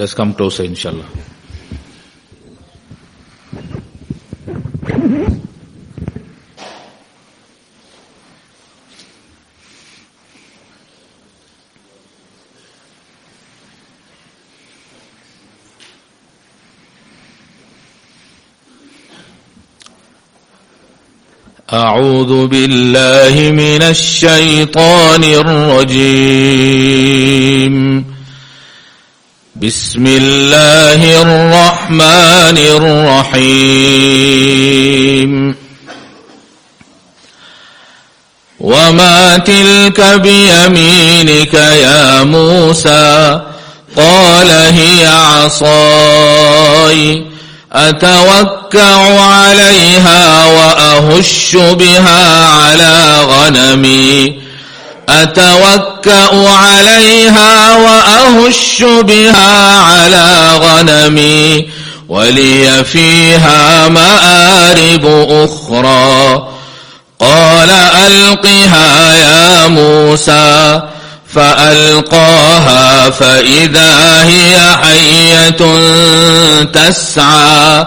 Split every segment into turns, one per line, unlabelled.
Let us come closer, inshallah. أعوذ بالله من الشيطان الرجيم بسم الله الرحمن الرحيم. وما تلك بيمينك يا موسى؟ قال هي عصاي. أتوكع عليها وأهش بها على غنمي. أتوكأ عليها وأهش بها على غنمي ولي فيها مآرب أخرى. قال ألقها يا موسى فألقاها فإذا هي حية تسعى.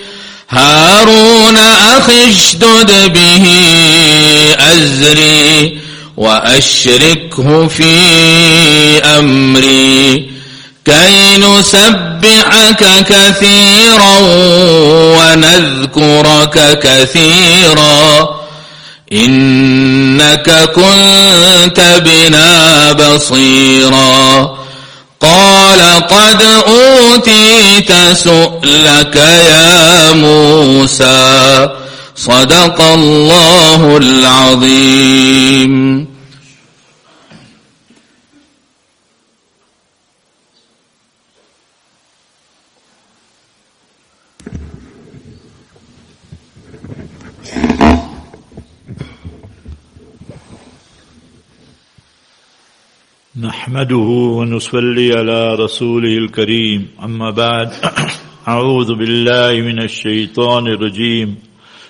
هارون أخي اشدد به أزري وأشركه في أمري كي نسبحك كثيرا ونذكرك كثيرا. إنك كنت بنا بصيرا. قال قد أوتيت سؤلك يا موسى صدق الله العظيم.
نحمده ونصلي على رسوله الكريم أما بعد أعوذ بالله من الشيطان الرجيم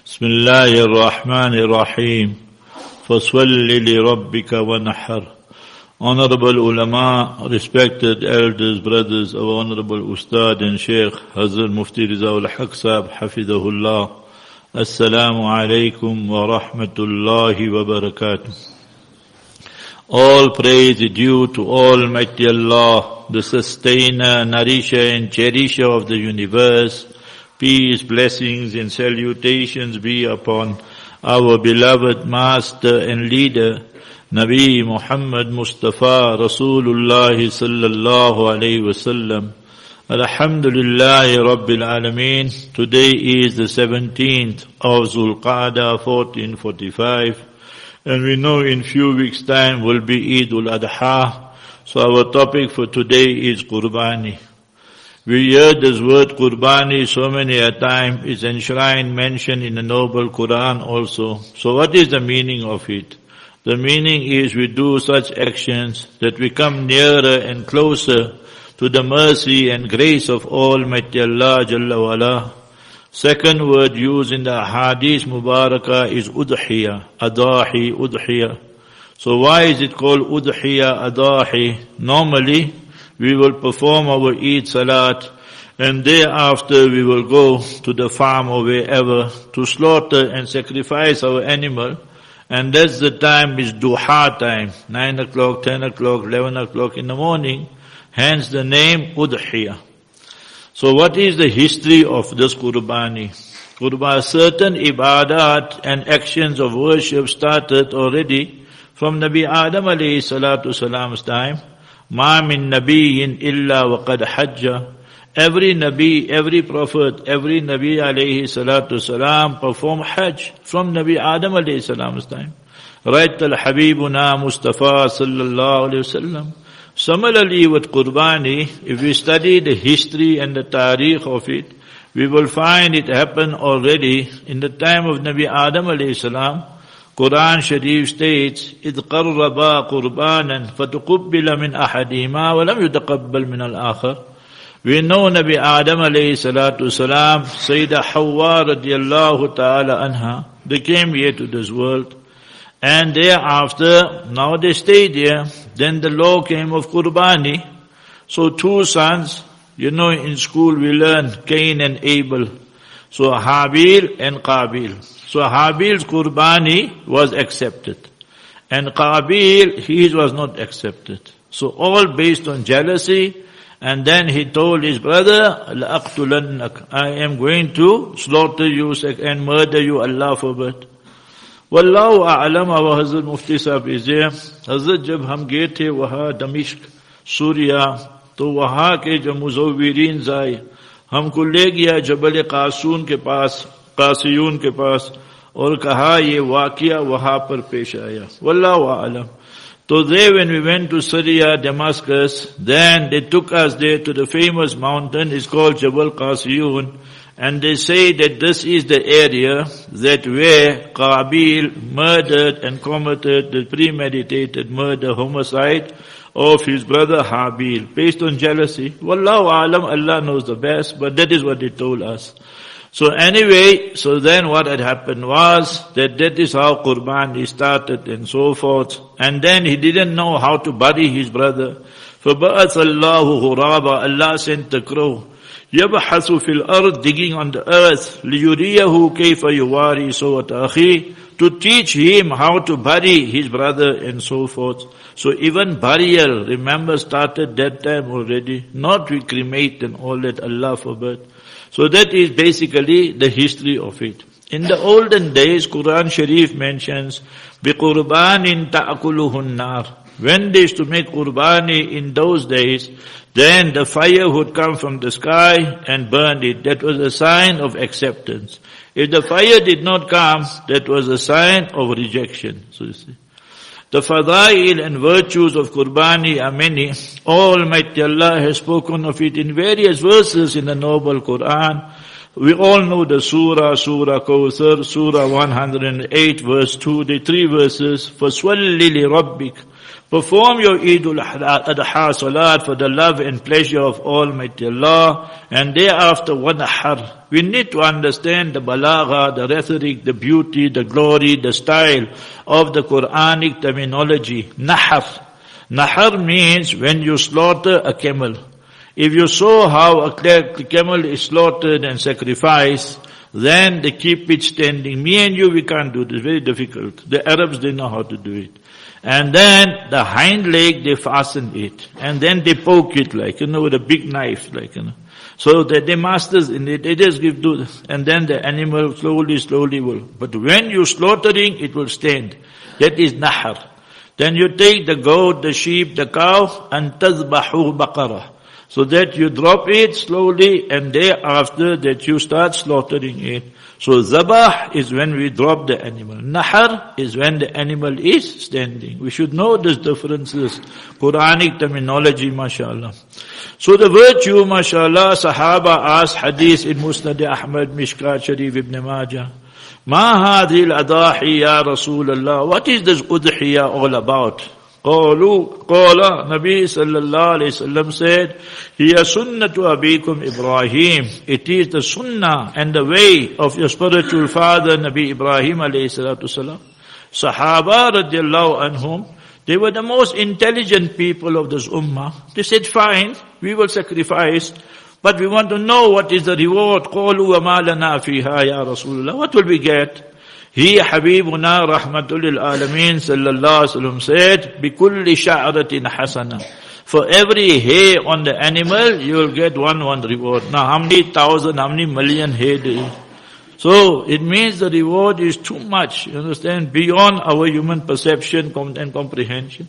بسم الله الرحمن الرحيم فصل لربك ونحر Honorable ulama, respected elders, brothers, our honorable ustad and sheikh, Hazrat Mufti Rizaul Haq Sahib, Hafidahullah. Assalamu alaikum wa rahmatullahi wa barakatuh. All praise is due to Almighty Allah, the sustainer, nourisher and cherisher of the universe. Peace, blessings and salutations be upon our beloved master and leader, Nabi Muhammad Mustafa Rasulullah sallallahu alayhi wasallam. Alhamdulillah Rabbil Alameen. Today is the 17th of Zulqa'dah 1445. And we know in few weeks time will be Eid al-Adha. So our topic for today is Qurbani. We hear this word Qurbani so many a time. It's enshrined, mentioned in the noble Quran also. So what is the meaning of it? The meaning is we do such actions that we come nearer and closer to the mercy and grace of Almighty Allah Jalla wala. Second word used in the Hadith Mubarakah is udhiya, adahi, udhiya. So why is it called udhiya, adahi? Normally, we will perform our Eid Salat and thereafter we will go to the farm or wherever to slaughter and sacrifice our animal. And that's the time is duha time, 9 o'clock, 10 o'clock, 11 o'clock in the morning. Hence the name udhiya. So what is the history of this Qurbani? Qurbani, certain ibadat and actions of worship started already from Nabi Adam alayhi salatu salam's time. Ma min nabiyyin illa waqad hajja. Every Nabi, every Prophet, every Nabi alayhi salatu salam perform Hajj from Nabi Adam alayhi salam's time. Right al Habibuna Mustafa sallallahu alayhi wasallam. Similarly with Qurbani, if we study the history and the tariq of it, we will find it happened already in the time of Nabi Adam alayhi salam. Quran Sharif states, إِذْ قَرَّبَا قُرْبَانًا فَتُقُبِّلَ مِنْ أَحَدِهِمَا وَلَمْ يُتَقَبَّلْ مِنَ الْآخَرِ we know Nabi Adam alayhi salatu salam, Sayyidah Hawa radiallahu ta'ala anha, they came here to this world. And thereafter, now they stayed here, then the law came of Qurbani. So two sons, you know in school we learn Cain and Abel. So Habil and Qabil. So Habil's Qurbani was accepted. And Qabil, his was not accepted. So all based on jealousy, and then he told his brother, لَأَقْتُلَنَّكَ I am going to slaughter you and murder you, Allah forbid. واللہ اعلم و حضرت مفتی صاحب عزیز حضرت جب ہم گئے تھے وہاں دمشق سوریا تو وہاں کے جو مزورین زائے، ہم کو لے گیا جبل قاسون کے پاس، قاسیون کے پاس، اور کہا یہ واقعہ وہاں پر پیش آیا۔ واللہ اعلم۔ تو they went we went to Syria Damascus then they took us there to the famous mountain is call جبل قاسیون and they say that this is the area that where Qabil murdered and committed the premeditated murder, homicide of his brother Habil, based on jealousy. Wallahu alam, Allah knows the best, but that is what they told us. So anyway, so then what had happened was that that is how Qurban started and so forth. And then he didn't know how to bury his brother. فَبَأَثَ اللَّهُ غُرَابًا Allah sent the crow. يَبْحَثُ فِي الْأَرْضِ Digging on the earth. لِيُرِيَهُ كَيْفَ يُوَارِي سَوَةَ أَخِيهِ To teach him how to bury his brother and so forth. So even burial, remember, started that time already. Not we cremate and all that, Allah forbid. So that is basically the history of it. In the olden days, Quran Sharif mentions, بِقُرْبَانٍ تَأْكُلُهُ النَّارِ When they used to make Qurbani in those days, then the fire would come from the sky and burn it. That was a sign of acceptance. If the fire did not come, that was a sign of rejection. So you see. The fadail and virtues of Qurbani are many. Almighty Allah has spoken of it in various verses in the noble Quran. We all know the surah, Surah Kawthar, Surah 108 verse 2, the three verses. فَسْوَلِّ لِرَبِّكَ Perform your Eid al-Adha salat for the love and pleasure of Almighty Allah and thereafter wanahar. We need to understand the balagha, the rhetoric, the beauty, the glory, the style of the Quranic terminology. Nahar. Nahar means when you slaughter a camel. If you saw how a camel is slaughtered and sacrificed, then they keep it standing. Me and you, we can't do this. Very difficult. The Arabs, they know how to do it. And then the hind leg, they fasten it. And then they poke it like, you know, with a big knife, like, you know. So that the masters in it, they just give to, and then the animal slowly, slowly will. But when you slaughtering, it will stand. That is nahar. Then you take the goat, the sheep, the cow, and tazbahu baqarah. So that you drop it slowly, and thereafter that you start slaughtering it. So zabah is when we drop the animal. Nahar is when the animal is standing. We should know these differences. Quranic terminology, mashallah. So the virtue, mashallah, Sahaba asked hadith in Musnad Ahmad, Mishkat Sharif ibn Majah. Ma hadhi al-adahi ya Rasulullah. What is this udhiyah all about? قالوا قال Nabi sallallahu alayhi wasallam said هي سنة أبيكم إبراهيم it is the sunnah and the way of your spiritual father Nabi Ibrahim alayhi salatu wasalam Sahaba radiallahu anhum they were the most intelligent people of this ummah they said fine we will sacrifice but we want to know what is the reward قالوا وما لنا فيها يا رسول الله what will we get he Habibuna Rahmatul Alameen sallallahu alayhi wa sallam said, بِكُلِّ شَعْرَةٍ حَسَنَةٍ For every hair on the animal, you will get one, one reward. Now how many thousand, how many million hair there is? So it means the reward is too much, you understand, beyond our human perception and comprehension.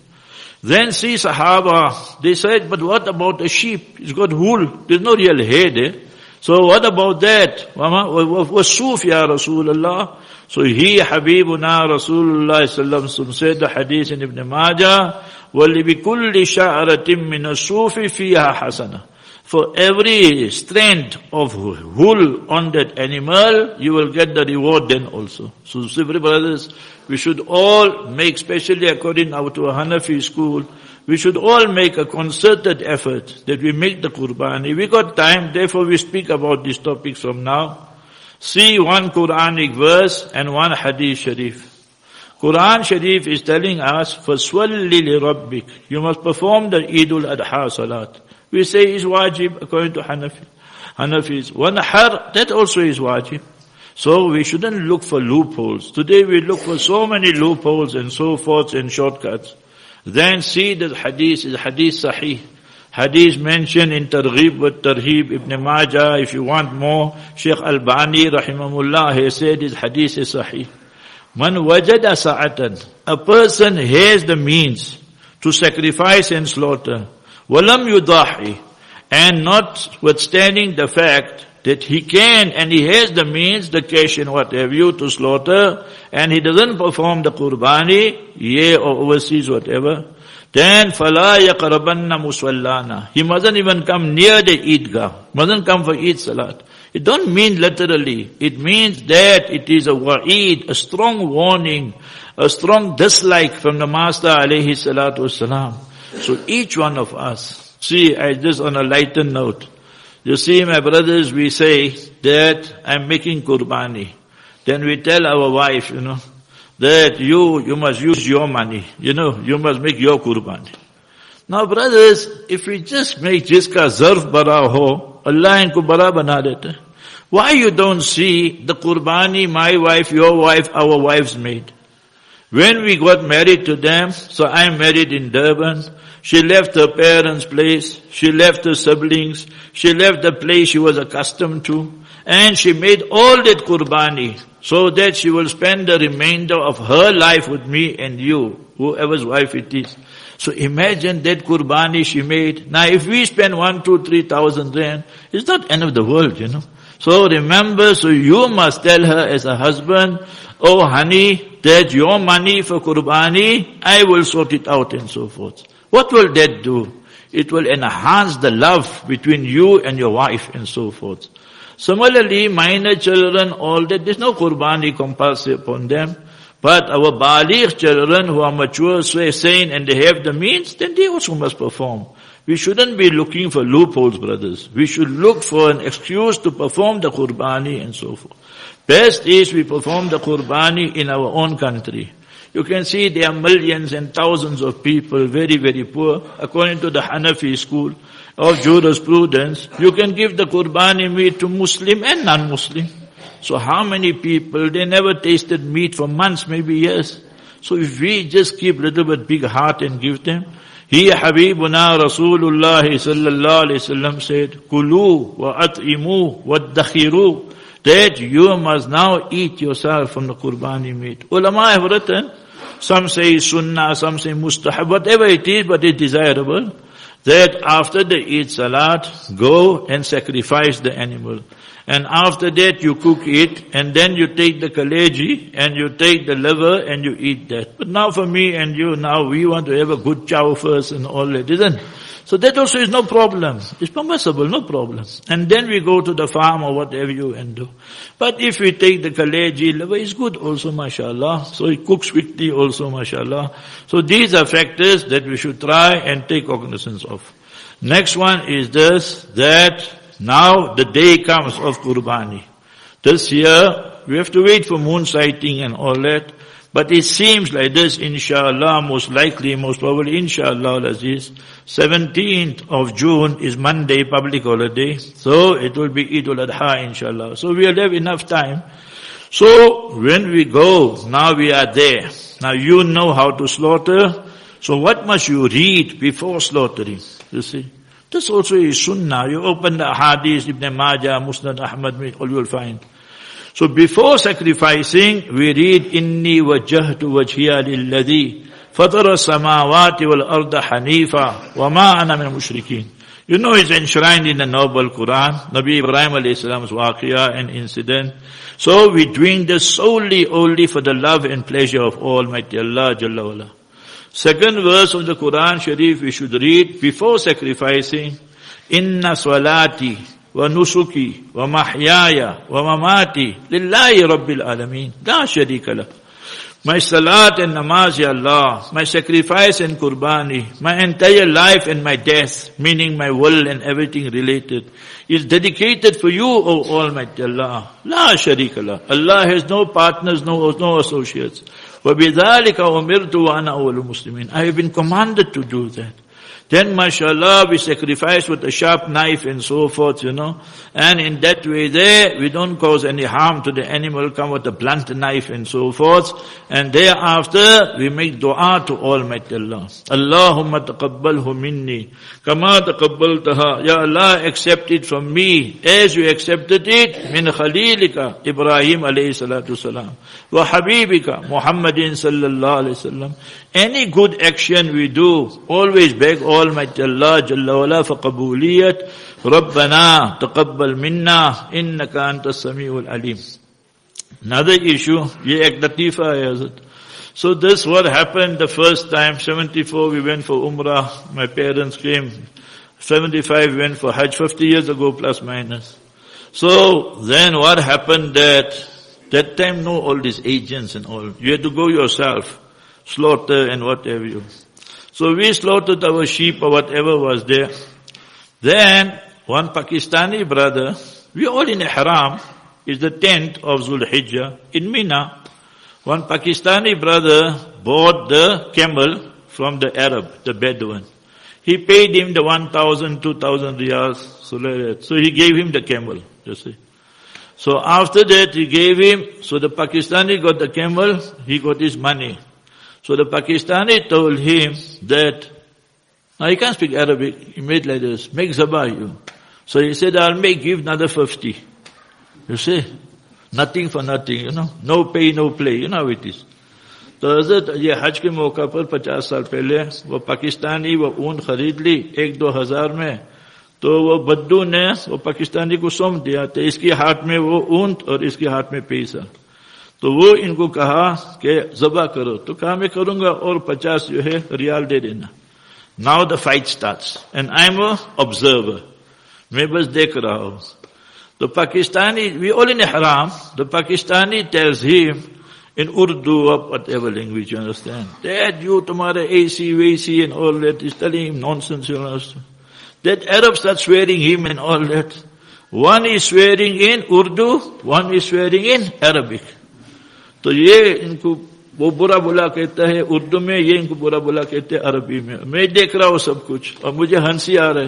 Then see Sahaba, they said, but what about a sheep? It's got wool. There's no real hair there. So what about that? وَالصُّوفِ يَا رَسُولَ اللَّهِ So he, Habibuna Rasulullah sallam said the hadith in Ibn Majah, وَلِبِكُلِّ شَعْرَةٍ مِّنَ الصُّوفِ فِيهَا حَسَنَةٍ for every strand of wool on that animal, you will get the reward then also. So, Sivri brothers, we should all make, especially according to a Hanafi school, we should all make a concerted effort that we make the Qurbani. We got time, therefore we speak about these topics from now. See one Quranic verse and one Hadith Sharif. Quran Sharif is telling us, فَسْوَلِّ لِرَبِّكَ You must perform the Eid al-Adha Salat. We say is wajib according to Hanafi. Hanafis. One har, that also is wajib. So we shouldn't look for loopholes. Today we look for so many loopholes and so forth and shortcuts. Then see the hadith is hadith sahih. Hadith mentioned in Targhib with Tarhib Ibn Majah. If you want more, Sheikh Al-Bani rahimahullah he said his hadith is sahih. Man wajada sa'atan. A person has the means to sacrifice and slaughter. Walam yudahi. And notwithstanding the fact that he can and he has the means, the cash and what have you to slaughter, and he doesn't perform the qurbani, yeah, or overseas, whatever, then fala yaqrabanna musallana. He mustn't even come near the Eidgah. Mustn't come for Eid Salat. It don't mean literally. It means that it is a wa'id, a strong warning, a strong dislike from the Master alayhi salatu wasalam. So each one of us, see, I just on a lighter note, you see my brothers, we say that I'm making kurbani. Then we tell our wife, you know, that you, you must use your money, you know, you must make your kurbani. Now brothers, if we just make jiska zarf bara ho, Allah inko bara bana. Why you don't see the kurbani my wife, your wife, our wives made? When we got married to them, so I'm married in Durban, she left her parents' place. She left her siblings. She left the place she was accustomed to. And she made all that qurbani so that she will spend the remainder of her life with me and you, whoever's wife it is. So imagine that qurbani she made. Now if we spend one, two, three thousand rand, it's not end of the world, you know. So remember, so you must tell her as a husband, oh honey, that your money for qurbani, I will sort it out and so forth. What will that do? It will enhance the love between you and your wife and so forth. Similarly, minor children, all that, there's no qurbani compulsory upon them. But our baligh children who are mature, sane, and they have the means, then they also must perform. We shouldn't be looking for loopholes, brothers. We should look for an excuse to perform the qurbani and so forth. Best is we perform the qurbani in our own country. You can see there are millions and thousands of people, very, very poor. According to the Hanafi school of jurisprudence, you can give the Qurbani meat to Muslim and non-Muslim. So how many people, they never tasted meat for months, maybe years. So if we just keep little bit big heart and give them, he Habibuna Rasulullah sallallahu alayhi wasallam said, Kulu wa at'imu wa dakhiru that you must now eat yourself from the Qurbani meat. Ulama have written, some say sunnah, some say mustahab, whatever it is, but it's desirable, that after the Eid Salat, go and sacrifice the animal. And after that you cook it, and then you take the kaleji, and you take the liver, and you eat that. But now for me and you, now we want to have a good chow first and all that, isn't it? So that also is no problem. It's permissible, no problem. And then we go to the farm or whatever you and do. But if we take the kaleji liver, it's good also, mashallah. So it cooks quickly also, mashallah. So these are factors that we should try and take cognizance of. Next one is this, that now the day comes of Qurbani. This year, we have to wait for moon sighting and all that. But it seems like this, inshallah, most likely, most probably, inshallah, Aziz, 17th of June is Monday, public holiday. So it will be Eid al-Adha, inshallah. So we will have enough time. So when we go, now we are there. Now you know how to slaughter. So what must you read before slaughtering? You see? This also is sunnah. You open the hadith, Ibn Majah, Musnad Ahmad, all you will find. So before sacrificing, we read, wajhiya lilladhi fatara samawati wal arda hanifa wa ma ana min mushrikeen. You know it's enshrined in the noble Quran, Nabi Ibrahim alayhi salam's and incident. So we doing this solely only for the love and pleasure of Almighty Allah Jalla wala. Second verse of the Quran Sharif we should read before sacrificing, Inna salati wa nusuki wa mahyaya wa mamati lillahi rabbil alameen. La sharika lah. My salat and namaz, Ya Allah, my sacrifice and qurbani, my entire life and my death, meaning my will and everything related, is dedicated for you, O Almighty Allah. La sharika la. Allah has no partners, no, no associates. وَبِذَلِكَ أُمِرْتُ وَأَنَا أَوَّلُ Muslimin. I have been commanded to do that. Then mashallah we sacrifice with a sharp knife and so forth, you know. And in that way there, we don't cause any harm to the animal, come with a blunt knife and so forth. And thereafter, we make dua to Almighty Allah. Allahumma taqabbalhu minni, kama taqabbaltaha. Ya Allah, accept it from me, as you accepted it, min khalilika, Ibrahim alayhi salatu salam. Wa habibika, Muhammadin sallallahu alayhi wasallam. Any good action we do, always beg Almighty Allah Jalla wala for qabuliyat. ربنا تقبل منا إنك أنت السميع العليم. Another issue, ye ek latifa hai So this what happened the first time, 74 we went for Umrah, my parents came. 75 we went for Hajj, 50 years ago plus minus. So then what happened that, that time no all these agents and all. You had to go yourself slaughter and whatever you. So we slaughtered our sheep or whatever was there. Then one Pakistani brother, we all in Ihram, is the 10th of Zulhijjah in Mina. One Pakistani brother bought the camel from the Arab, the Bedouin. He paid him the 1,000, 2,000 riyals, so he gave him the camel, you see. So after that he gave him, so the Pakistani got the camel, he got his money. So the Pakistani told him that, now he can't speak Arabic, he made like this, make Zabayu. So he said, I'll make give another 50. You see? Nothing for nothing, you know? No pay, no play, you know how it is. تو حضرت یہ حج کے موقع پر پچاس سال پہلے وہ پاکستانی وہ اون خرید لی ایک دو ہزار میں تو وہ بدو نے وہ پاکستانی کو سوم دیا تھا اس کی ہاتھ میں وہ اونٹ اور اس کے ہاتھ میں پیسہ तो वो इनको कहा कि जबा करो तो कहा मैं करूंगा और पचास जो है रियाल दे देना now the fight start and I am observer मैं बस देख रहा हूं तो पाकिस्तानी वी ऑल इन हराम the Pakistani tells him in Urdu or whatever language you understand. That you tomorrow AC, AC and all that is telling him nonsense you understand. That Arab starts swearing him and all that. One is swearing in Urdu, one is swearing in Arabic. تو یہ ان کو وہ برا بلا کہتا ہے اردو میں یہ ان کو برا بلا کہتے ہیں، عربی میں۔ میں دیکھ رہا ہوں سب کچھ۔ اور مجھے ہنسی آ رہے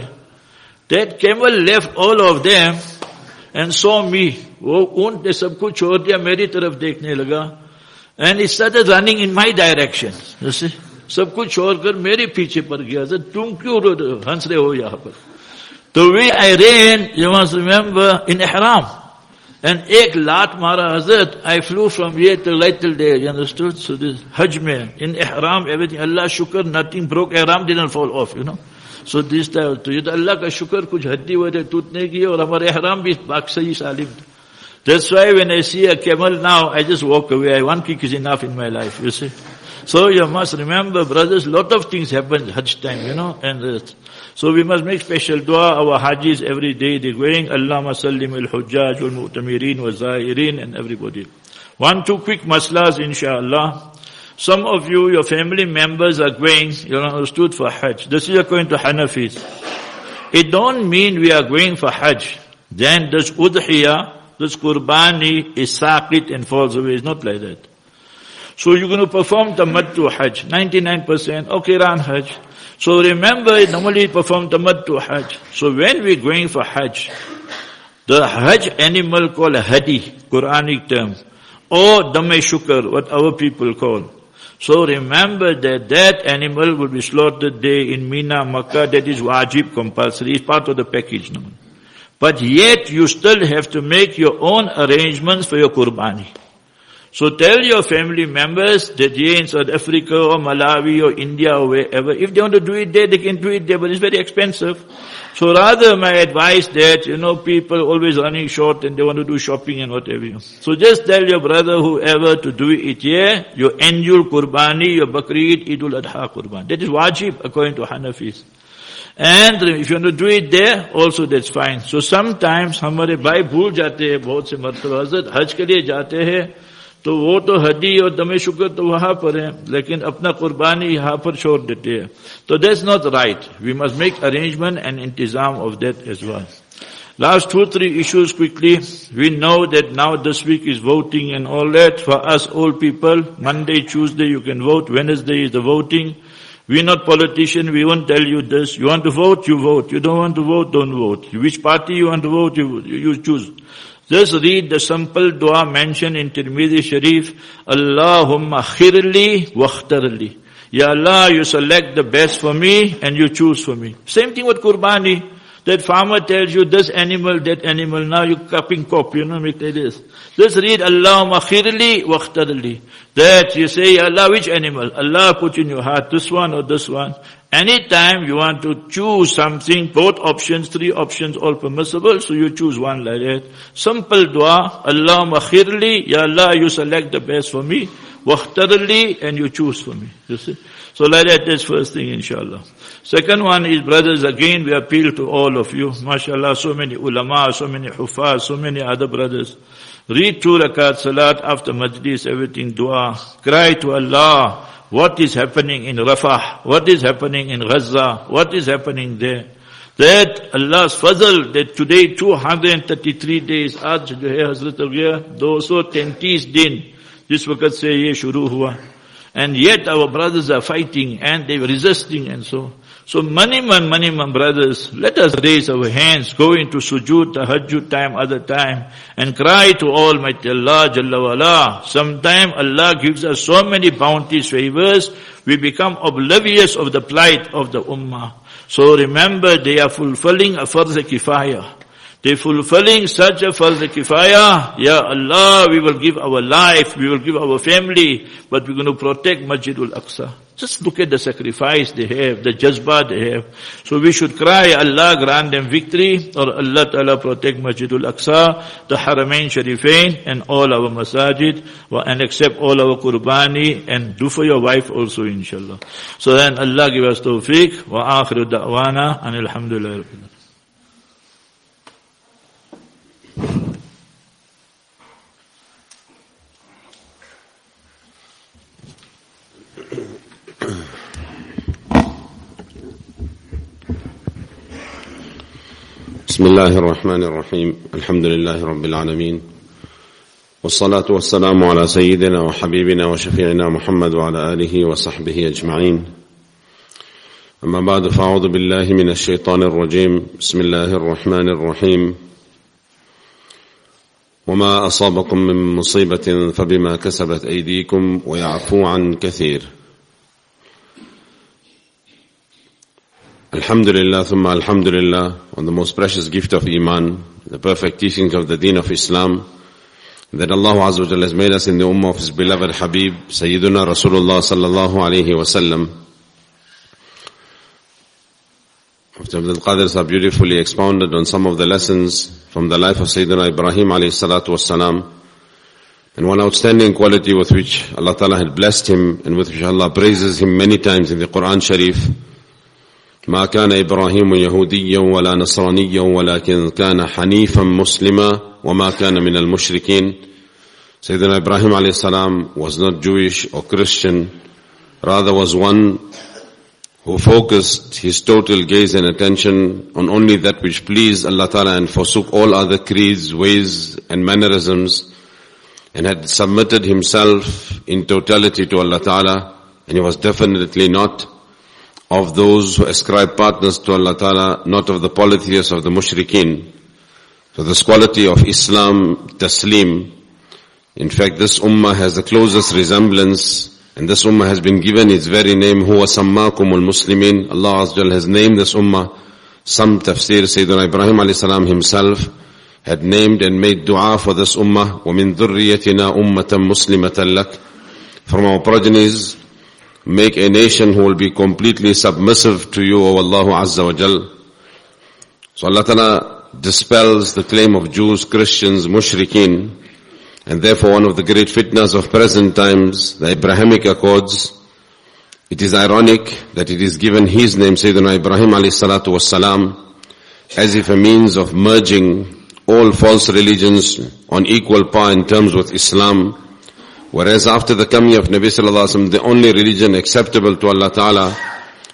that camel left all of them and so me وہ اونٹ نے سب کو چھوڑ دیا، میری طرف دیکھنے لگا۔ And us is running in my direction سب کچھ چھوڑ کر میرے پیچھے پر گیا۔ سر تم کیوں رو ہنس رہے ہو یہاں پر؟ تو وی آئی رین، یو مس ریمبر، ان احرام۔ And ek lat mara hazrat, I flew from here till right till there, you understood? So this Hajj mein, in ihram, everything, Allah shukr, nothing broke, ihram didn't fall off, you know? So this time, to ये Allah ka shukr, kuch haddi wade tootne ki aur hamare ihram bhi pak sahi salim. That's why when I see a camel now, I just walk away. One kick is enough in my life, you see. So you must remember, brothers, lot of things happen Hajj time, you know, and uh, so we must make special dua. Our hajis every day, they're going, Allahumma sallim al-hujjaj wal-mu'tamirin wal-zahirin and everybody. One, two quick maslas, inshallah. Some of you, your family members are going, you know, understood for Hajj. This is according to Hanafis. It don't mean we are going for Hajj. Then this udhiyah, this qurbani is saqit and falls away. It's not like that. So you're going to perform tamattu Hajj, 99%, okay, ran Hajj. So remember, normally perform tamattu Hajj. So when we're going for Hajj, the Hajj animal called a hadi, Quranic term, or dame shukr, what our people call. So remember that that animal will be slaughtered there in Mina, Makkah, that is wajib compulsory, it's part of the package. But yet you still have to make your own arrangements for your qurbani. So tell your family members that here in South Africa or Malawi or India or wherever, if they want to do it there, they can do it there, but it's very expensive. So rather my advice that, you know, people always running short and they want to do shopping and whatever. So just tell your brother, whoever, to do it here, your annual qurbani, your Bakrid, Idul Adha qurbani. That is wajib according to Hanafis. And if you want to do it there, also that's fine. So sometimes हमारे भाई भूल जाते हैं बहुत से मरतबा हजरत हज के लिए जाते हैं तो वो तो हदी और दमे शुक्र तो वहां पर है लेकिन अपना कुर्बानी यहाँ पर छोड़ देते हैं तो that's not right we must make arrangement and इंतजाम of that as well Last two, three issues quickly. We know that now this week is voting and all that. For us old people, Monday, Tuesday you can vote. Wednesday is the voting. We're not politicians. We won't tell you this. You want to vote, you vote. You don't want to vote, don't vote. Which party you want to vote, you, you choose. Just read the simple dua mentioned in Tirmidhi Sharif. Allahumma khirli wakhtarli. Ya Allah, you select the best for me and you choose for me. Same thing with Qurbani. That farmer tells you this animal, that animal. Now you cupping cop, you know, make like this. Just read Allahumma khirli wakhtarli. That you say, Allah, which animal? Allah put in your heart this one or this one. Anytime you want to choose something, both options, three options, all permissible, so you choose one like that. Simple dua, Allahumma khirli, Ya Allah, you select the best for me, wakhtarli, and you choose for me. You see? So like that, that's first thing, inshallah. Second one is, brothers, again, we appeal to all of you. MashaAllah, so many ulama, so many hufaz, so many other brothers. Read two rakat salat after majlis, everything, dua. Cry to Allah What is happening in Rafah? What is happening in Gaza? What is happening there? That Allah's fazl, that today 233 days, आज जो है हजरत हो गया 233 दिन जिस वक्त से ये शुरू हुआ and yet our brothers are fighting and they are resisting and so so many man, brothers, let us raise our hands, go into sujood, tahajjud time, other time, and cry to Almighty Allah, Jalla wala. Sometime Allah gives us so many bounties, favors, we become oblivious of the plight of the ummah. So remember, they are fulfilling a farz kifaya. They're fulfilling such a farz kifaya. Ya Allah, we will give our life, we will give our family, but we're going to protect Masjidul Aqsa. Just look at the sacrifice they have, the jazba they have. So we should cry, Allah grant them victory, or Allah Ta'ala protect Masjidul Aqsa, the Haramain Sharifain, and all our masajid, and accept all our qurbani, and do for your wife also, inshallah. So then Allah give us tawfiq, wa akhiru da'wana, and alhamdulillah.
بسم الله الرحمن الرحيم. الحمد لله رب العالمين. والصلاة والسلام على سيدنا وحبيبنا وشفيعنا محمد وعلى آله وصحبه أجمعين. أما بعد فأعوذ بالله من الشيطان الرجيم. بسم الله الرحمن الرحيم. وما أصابكم من مصيبة فبما كسبت أيديكم ويعفو عن كثير Alhamdulillah, thumma alhamdulillah, on the most precious gift of Iman, the perfect teaching of the deen of Islam, that Allah Azza wa has made us in the ummah of His beloved Habib, Sayyiduna Rasulullah sallallahu alayhi wa sallam. Mufti Abdul Qadir have beautifully expounded on some of the lessons from the life of Sayyidina Ibrahim alayhi salatu wasalam. And one outstanding quality with which Allah Ta'ala had blessed him and with which Allah praises him many times in the Quran Sharif ما كان إبراهيم يهوديا ولا نصرانيا ولكن كان حنيفا مسلما وما كان من المشركين Sayyidina Ibrahim alayhi salam was not Jewish or Christian, rather was one who focused his total gaze and attention on only that which pleased Allah Ta'ala and forsook all other creeds, ways and mannerisms and had submitted himself in totality to Allah Ta'ala and he was definitely not of those who ascribe partners to Allah Ta'ala, not of the polytheists of the mushrikeen. So this quality of Islam, taslim, in fact this ummah has the closest resemblance And this ummah has been given its very name, huwa sammakumul muslimin. Allah Azza has named this ummah. Some tafsir, Sayyidina Ibrahim alayhi salam himself had named and made dua for this ummah. وَمِن ذُرِّيَّتِنَا أُمَّةً مُسْلِمَةً لَكَ From our progenies, make a nation who will be completely submissive to you, O Allah Azza wa Jal. So Allah Ta'ala dispels the claim of Jews, Christians, mushrikeen, and therefore one of the great fitnas of present times, the Abrahamic Accords, it is ironic that it is given his name, Sayyidina Ibrahim alayhi salatu was salam, as if a means of merging all false religions on equal par in terms with Islam. Whereas after the coming of Nabi sallallahu alaihi wasallam, the only religion acceptable to Allah Ta'ala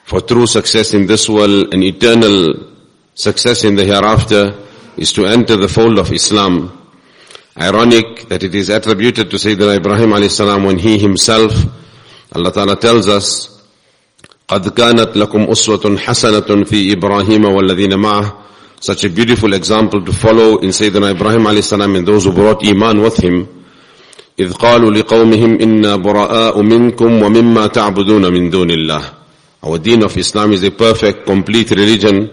for true success in this world and eternal success in the hereafter is to enter the fold of Islam. Ironic that it is attributed to Sayyidina Ibrahim alayhi salam when he himself, Allah Ta'ala tells us, قد كانت لكم أسوة حسنة في إبراهيم والذين معه such a beautiful example to follow in Sayyidina Ibrahim alayhi salam and those who brought iman with him. إذ قالوا لقومهم إنا براء منكم ومما تعبدون من دون الله. Our deen of Islam is a perfect, complete religion.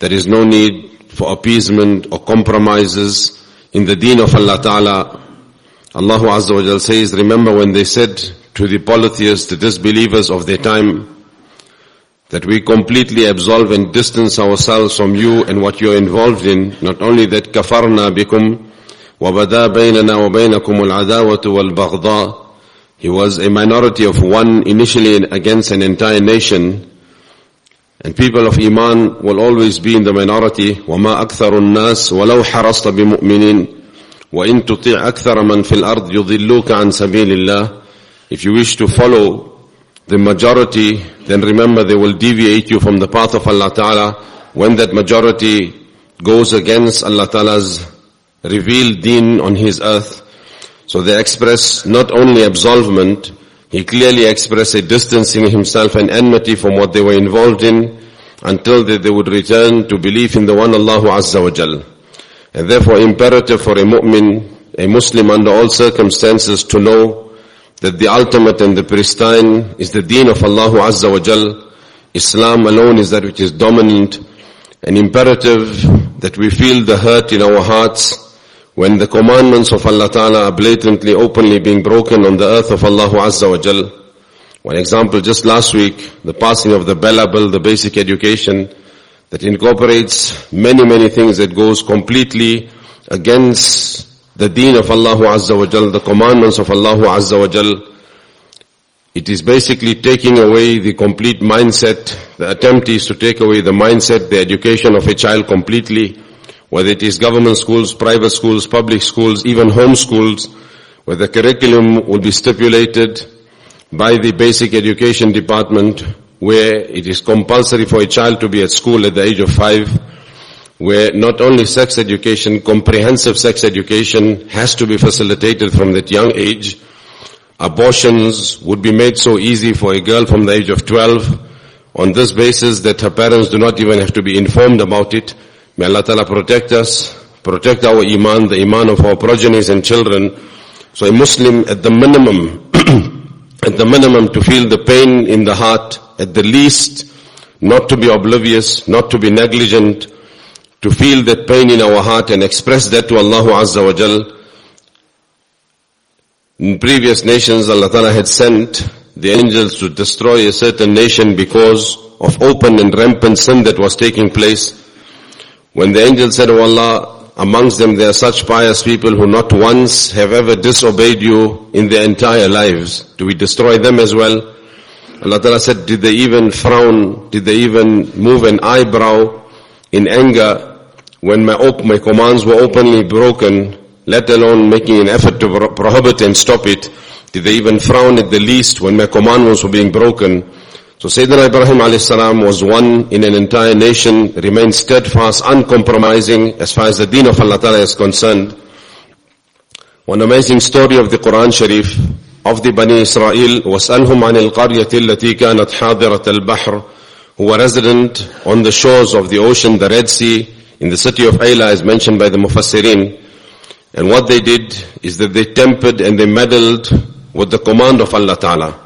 There is no need for appeasement or compromises in the deen of Allah Ta'ala. Allah Azza wa Jal says, remember when they said to the polytheists, the disbelievers of their time, that we completely absolve and distance ourselves from you and what you're involved in. Not only that, كفرنا بكم وبدا بيننا وبينكم العداوة والبغضاء. He was a minority of one initially against an entire nation. And people of Iman will always be in the minority. وما أكثر الناس ولو حرصت بمؤمنين وإن تطيع أكثر من في الأرض يضلوك عن سبيل الله. If you wish to follow the majority, then remember they will deviate you from the path of Allah Ta'ala when that majority goes against Allah Ta'ala's revealed deen on His earth. So they express not only absolvement, he clearly expressed a distancing himself and enmity from what they were involved in until they, would return to believe in the one Allah Azza wa Jal. And therefore imperative for a mu'min, a Muslim under all circumstances to know that the ultimate and the pristine is the deen of Allah Azza wa Jal. Islam alone is that which is dominant and imperative that we feel the hurt in our hearts when the commandments of Allah Ta'ala are blatantly, openly being broken on the earth of Allah Azza wa Jal. One example, just last week, the passing of the BELA Bill, the basic education, that incorporates many, many things that goes completely against the deen of Allah Azza wa Jal, the commandments of Allah Azza wa Jal, it is basically taking away the complete mindset. The attempt is to take away the mindset, the education of a child completely, whether it is government schools, private schools, public schools, even home schools, where the curriculum will be stipulated by the basic education department, where it is compulsory for a child to be at school at the age of five, where not only sex education, comprehensive sex education has to be facilitated from that young age. Abortions would be made so easy for a girl from the age of 12 on this basis that her parents do not even have to be informed about it. May Allah Ta'ala protect us, protect our iman, the iman of our progenies and children. So a Muslim at the minimum, at the minimum to feel the pain in the heart, at the least not to be oblivious, not to be negligent, to feel that pain in our heart and express that to Allah Azza wa Jal. In previous nations, Allah Ta'ala had sent the angels to destroy a certain nation because of open and rampant sin that was taking place. When the angel said, Oh Allah, amongst them there are such pious people who not once have ever disobeyed you in their entire lives. Do we destroy them as well? Allah Ta'ala said, did they even frown? Did they even move an eyebrow in anger when my, op- my commands were openly broken, let alone making an effort to pro- prohibit and stop it, did they even frown at the least when my commandments were being broken? So Sayyidina Ibrahim alayhi was one in an entire nation, remained steadfast, uncompromising as far as the deen of Allah Ta'ala is concerned. One amazing story of the Quran Sharif of the Bani Israel was Anhum anil qaryati allati kanat hadirat al-bahr who were resident on the shores of the ocean, the Red Sea, in the city of Ayla as mentioned by the Mufassirin. And what they did is that they tempered and they meddled with the command of Allah Ta'ala.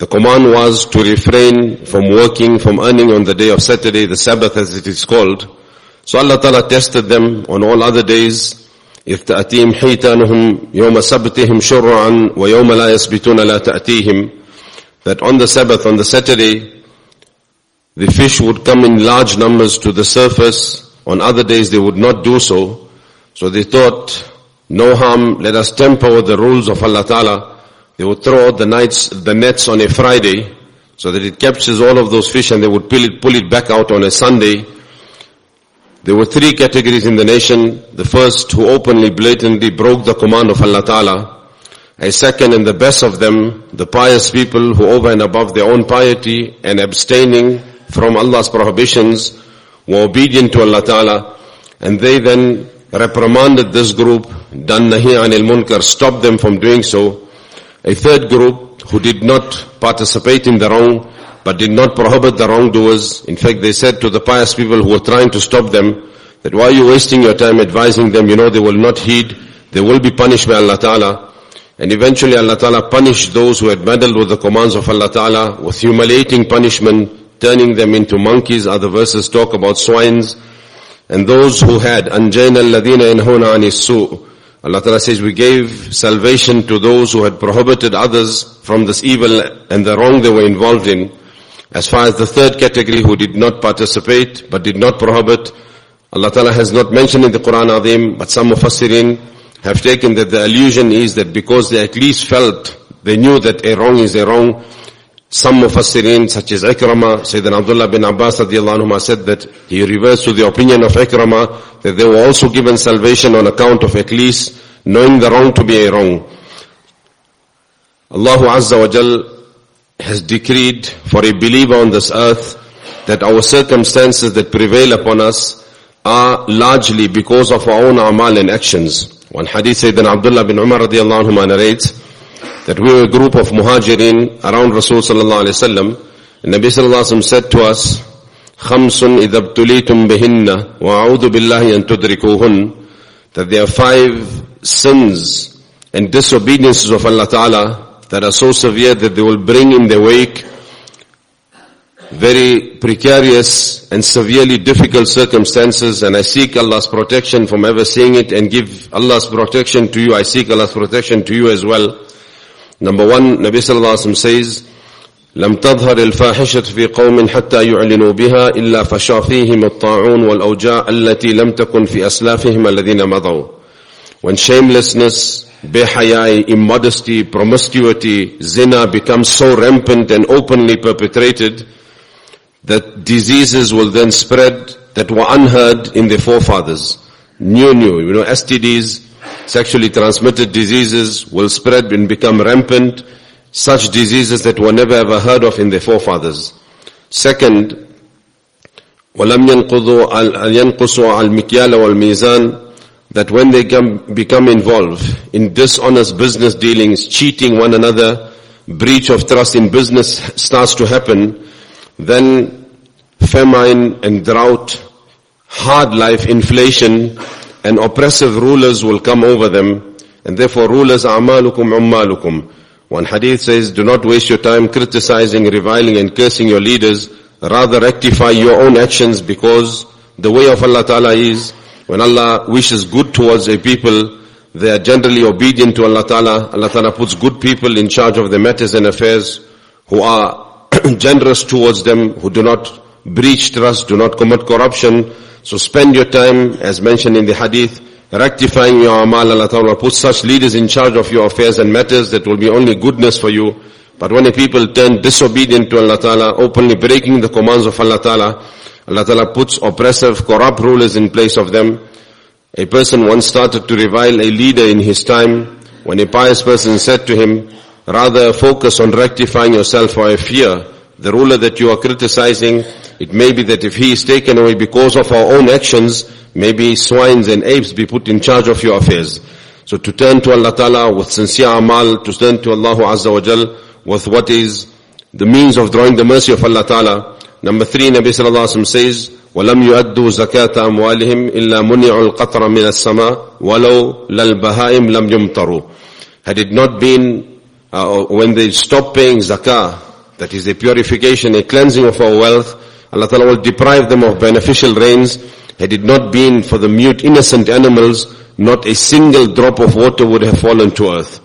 The command was to refrain from working, from earning on the day of Saturday, the Sabbath as it is called. So Allah Ta'ala tested them on all other days. إذ تأتيهم حيتانهم يوم سبتهم شرعا ويوم لا يسبتون لا تأتيهم that on the Sabbath, on the Saturday, the fish would come in large numbers to the surface. On other days they would not do so. So they thought, no harm, let us temper with the rules of Allah Ta'ala. they would throw out the nets, the nets on a Friday so that it captures all of those fish and they would pull it, pull it back out on a Sunday. There were three categories in the nation. The first who openly, blatantly broke the command of Allah Ta'ala. A second and the best of them, the pious people who over and above their own piety and abstaining from Allah's prohibitions were obedient to Allah Ta'ala. And they then reprimanded this group, done nahi anil munkar, stopped them from doing so. A third group who did not participate in the wrong, but did not prohibit the wrongdoers. In fact, they said to the pious people who were trying to stop them, that why are you wasting your time advising them, you know they will not heed, they will be punished by Allah Ta'ala. And eventually Allah Ta'ala punished those who had meddled with the commands of Allah Ta'ala with humiliating punishment, turning them into monkeys. Other verses talk about swines. And those who had anjayna alladhina inhuna anis Allah Ta'ala says we gave salvation to those who had prohibited others from this evil and the wrong they were involved in. As far as the third category who did not participate but did not prohibit, Allah Ta'ala has not mentioned in the Quran Azim, but some Mufassirin have taken that the allusion is that because they at least felt, they knew that a wrong is a wrong, some Mufassirin such as Ikrama, Sayyidina Abdullah bin Abbas radiallahu anhu said that he reversed to the opinion of Ikrama that they were also given salvation on account of at least knowing the wrong to be a wrong. Allah Azza wa Jal has decreed for a believer on this earth that our circumstances that prevail upon us are largely because of our own amal and actions. One hadith Sayyidina Abdullah bin Umar radiallahu anhu narrates that we were a group of muhajirin around Rasul sallallahu alayhi wasallam. And Nabi sallallahu alayhi wa said to us, خمس إذا ابتليتم بهن وأعوذ بالله أن تدركوهن that there are five sins and disobediences of Allah Ta'ala that are so severe that they will bring in their wake very precarious and severely difficult circumstances and I seek Allah's protection from ever seeing it and give Allah's protection to you. I seek Allah's protection to you as well. Number one, Nabi Sallallahu Alaihi Wasallam says, لم تظهر الفاحشة في قوم حتى يعلنوا بها إلا فشا فيهم الطاعون والأوجاع التي لم تكن في أسلافهم الذين مضوا. When shamelessness, behayai, immodesty, promiscuity, zina becomes so rampant and openly perpetrated, that diseases will then spread that were unheard in the forefathers. New, new, you know, STDs, sexually transmitted diseases will spread and become rampant. Such diseases that were never ever heard of in the forefathers. Second, وَلَمْ يَنقُصُوا الْمِكْيَالَ وَالْمِيزَانِ That when they become involved in dishonest business dealings, cheating one another, breach of trust in business starts to happen, then famine and drought, hard life, inflation, and oppressive rulers will come over them. And therefore rulers, amalukum ummalukum. One hadith says, do not waste your time criticizing, reviling and cursing your leaders. Rather rectify your own actions because the way of Allah Ta'ala is, when Allah wishes good towards a people, they are generally obedient to Allah Ta'ala. Allah Ta'ala puts good people in charge of their matters and affairs who are generous towards them, who do not breach trust, do not commit corruption. So spend your time, as mentioned in the hadith, rectifying your amal. Allah Ta'ala put such leaders in charge of your affairs and matters that will be only goodness for you. But when a people turn disobedient to Allah Ta'ala, openly breaking the commands of Allah Ta'ala, Allah Ta'ala puts oppressive, corrupt rulers in place of them. A person once started to revile a leader in his time when a pious person said to him, Rather focus on rectifying yourself for a fear. The ruler that you are criticizing, it may be that if he is taken away because of our own actions, maybe swines and apes be put in charge of your affairs. So to turn to Allah Ta'ala with sincere amal, to turn to Allah Azza wa Jal with what is the means of drawing the mercy of Allah Ta'ala. Number three, Nabi Sallallahu Alaihi Wasallam says, ولم يؤدوا زكاة أموالهم إلا منعوا القطر من السماء ولو للبهائم لم يمطروا. Had it not been uh, when they stopped paying zakah that is a purification, a cleansing of our wealth. Allah Ta'ala will deprive them of beneficial rains. Had it not been for the mute innocent animals, not a single drop of water would have fallen to earth.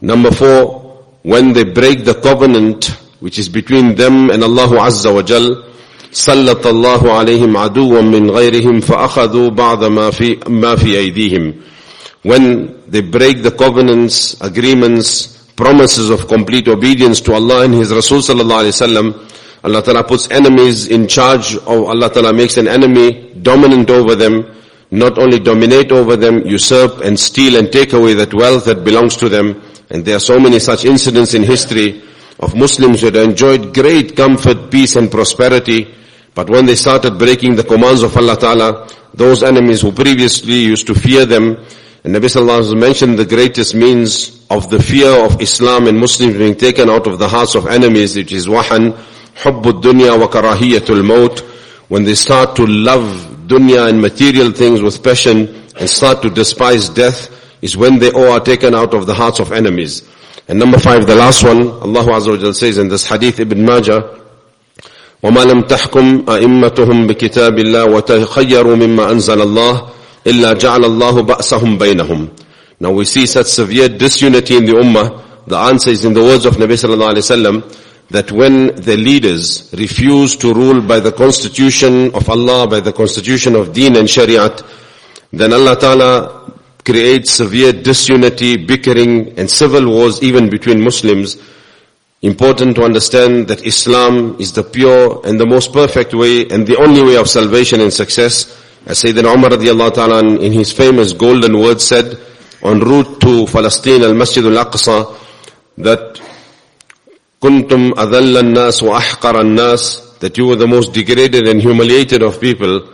Number four, when they break the covenant, which is between them and Allah Azza wa Jal, سلط الله عليهم عدوا من غيرهم فأخذوا بعض ما في, ما في أيديهم. When they break the covenants, agreements, promises of complete obedience to Allah and His Rasul sallallahu alayhi wasallam, Allah Ta'ala puts enemies in charge of, Allah Ta'ala makes an enemy dominant over them, not only dominate over them, usurp and steal and take away that wealth that belongs to them. And there are so many such incidents in history of Muslims who had enjoyed great comfort, peace and prosperity. But when they started breaking the commands of Allah Ta'ala, those enemies who previously used to fear them, and Nabi Sallallahu Alaihi mentioned the greatest means of the fear of Islam and Muslims being taken out of the hearts of enemies, which is wahan, hubbud dunya wa karahiyatul maut, when they start to love dunya and material things with passion and start to despise death, is when they all are taken out of the hearts of enemies. And number five, the last one, Allah Azza wa says in this hadith Ibn Majah, وما لم تحكم أئمتهم بكتاب الله وتخيروا مما أنزل الله إلا جعل الله بأسهم بينهم. Now we see such severe disunity in the ummah. The answer is in the words of Nabi sallallahu alayhi wasallam that when the leaders refuse to rule by the constitution of Allah, by the constitution of deen and shariat, then Allah Ta'ala creates severe disunity, bickering and civil wars even between Muslims. Important to understand that Islam is the pure and the most perfect way and the only way of salvation and success. As Sayyidina Umar radiallahu ta'ala in his famous golden words said, on route to Palestine, al-Masjid al-Aqsa, that kuntum adhalla nas wa ahqara nas that you were the most degraded and humiliated of people.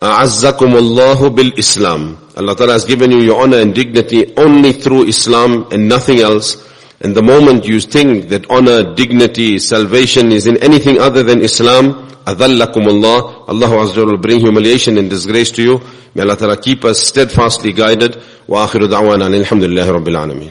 A'azzakum Allahu bil Islam. Allah Ta'ala has given you your honor and dignity only through Islam and nothing else. And the moment you think that honor, dignity, salvation is in anything other than Islam, أذلكم Allah, Allah Azza will bring humiliation and disgrace to you. May Allah Ta'ala keep us steadfastly guided. وآخر دعوانا الحمد لله رب العالمين.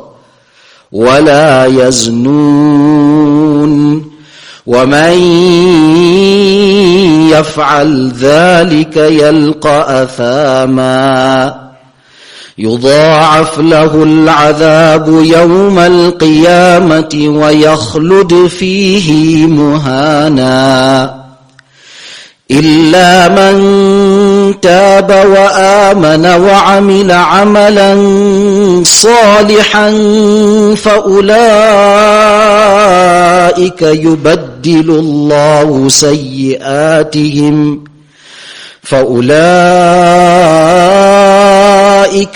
ولا يزنون ومن يفعل ذلك يلقى أثاما يضاعف له العذاب يوم القيامة ويخلد فيه مهانا إلا من تاب وآمن وعمل عملا صالحا فأولئك يبدل الله سيئاتهم فأولئك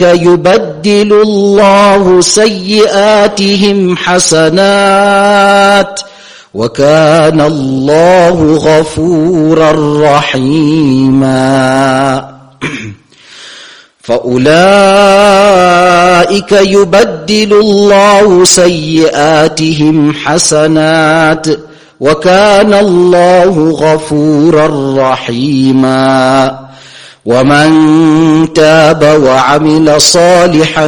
يبدل الله سيئاتهم حسنات وكان الله غفورا رحيما. فأولئك يبدل الله سيئاتهم حسنات وكان الله غفورا رحيما. ومن تاب وعمل صالحا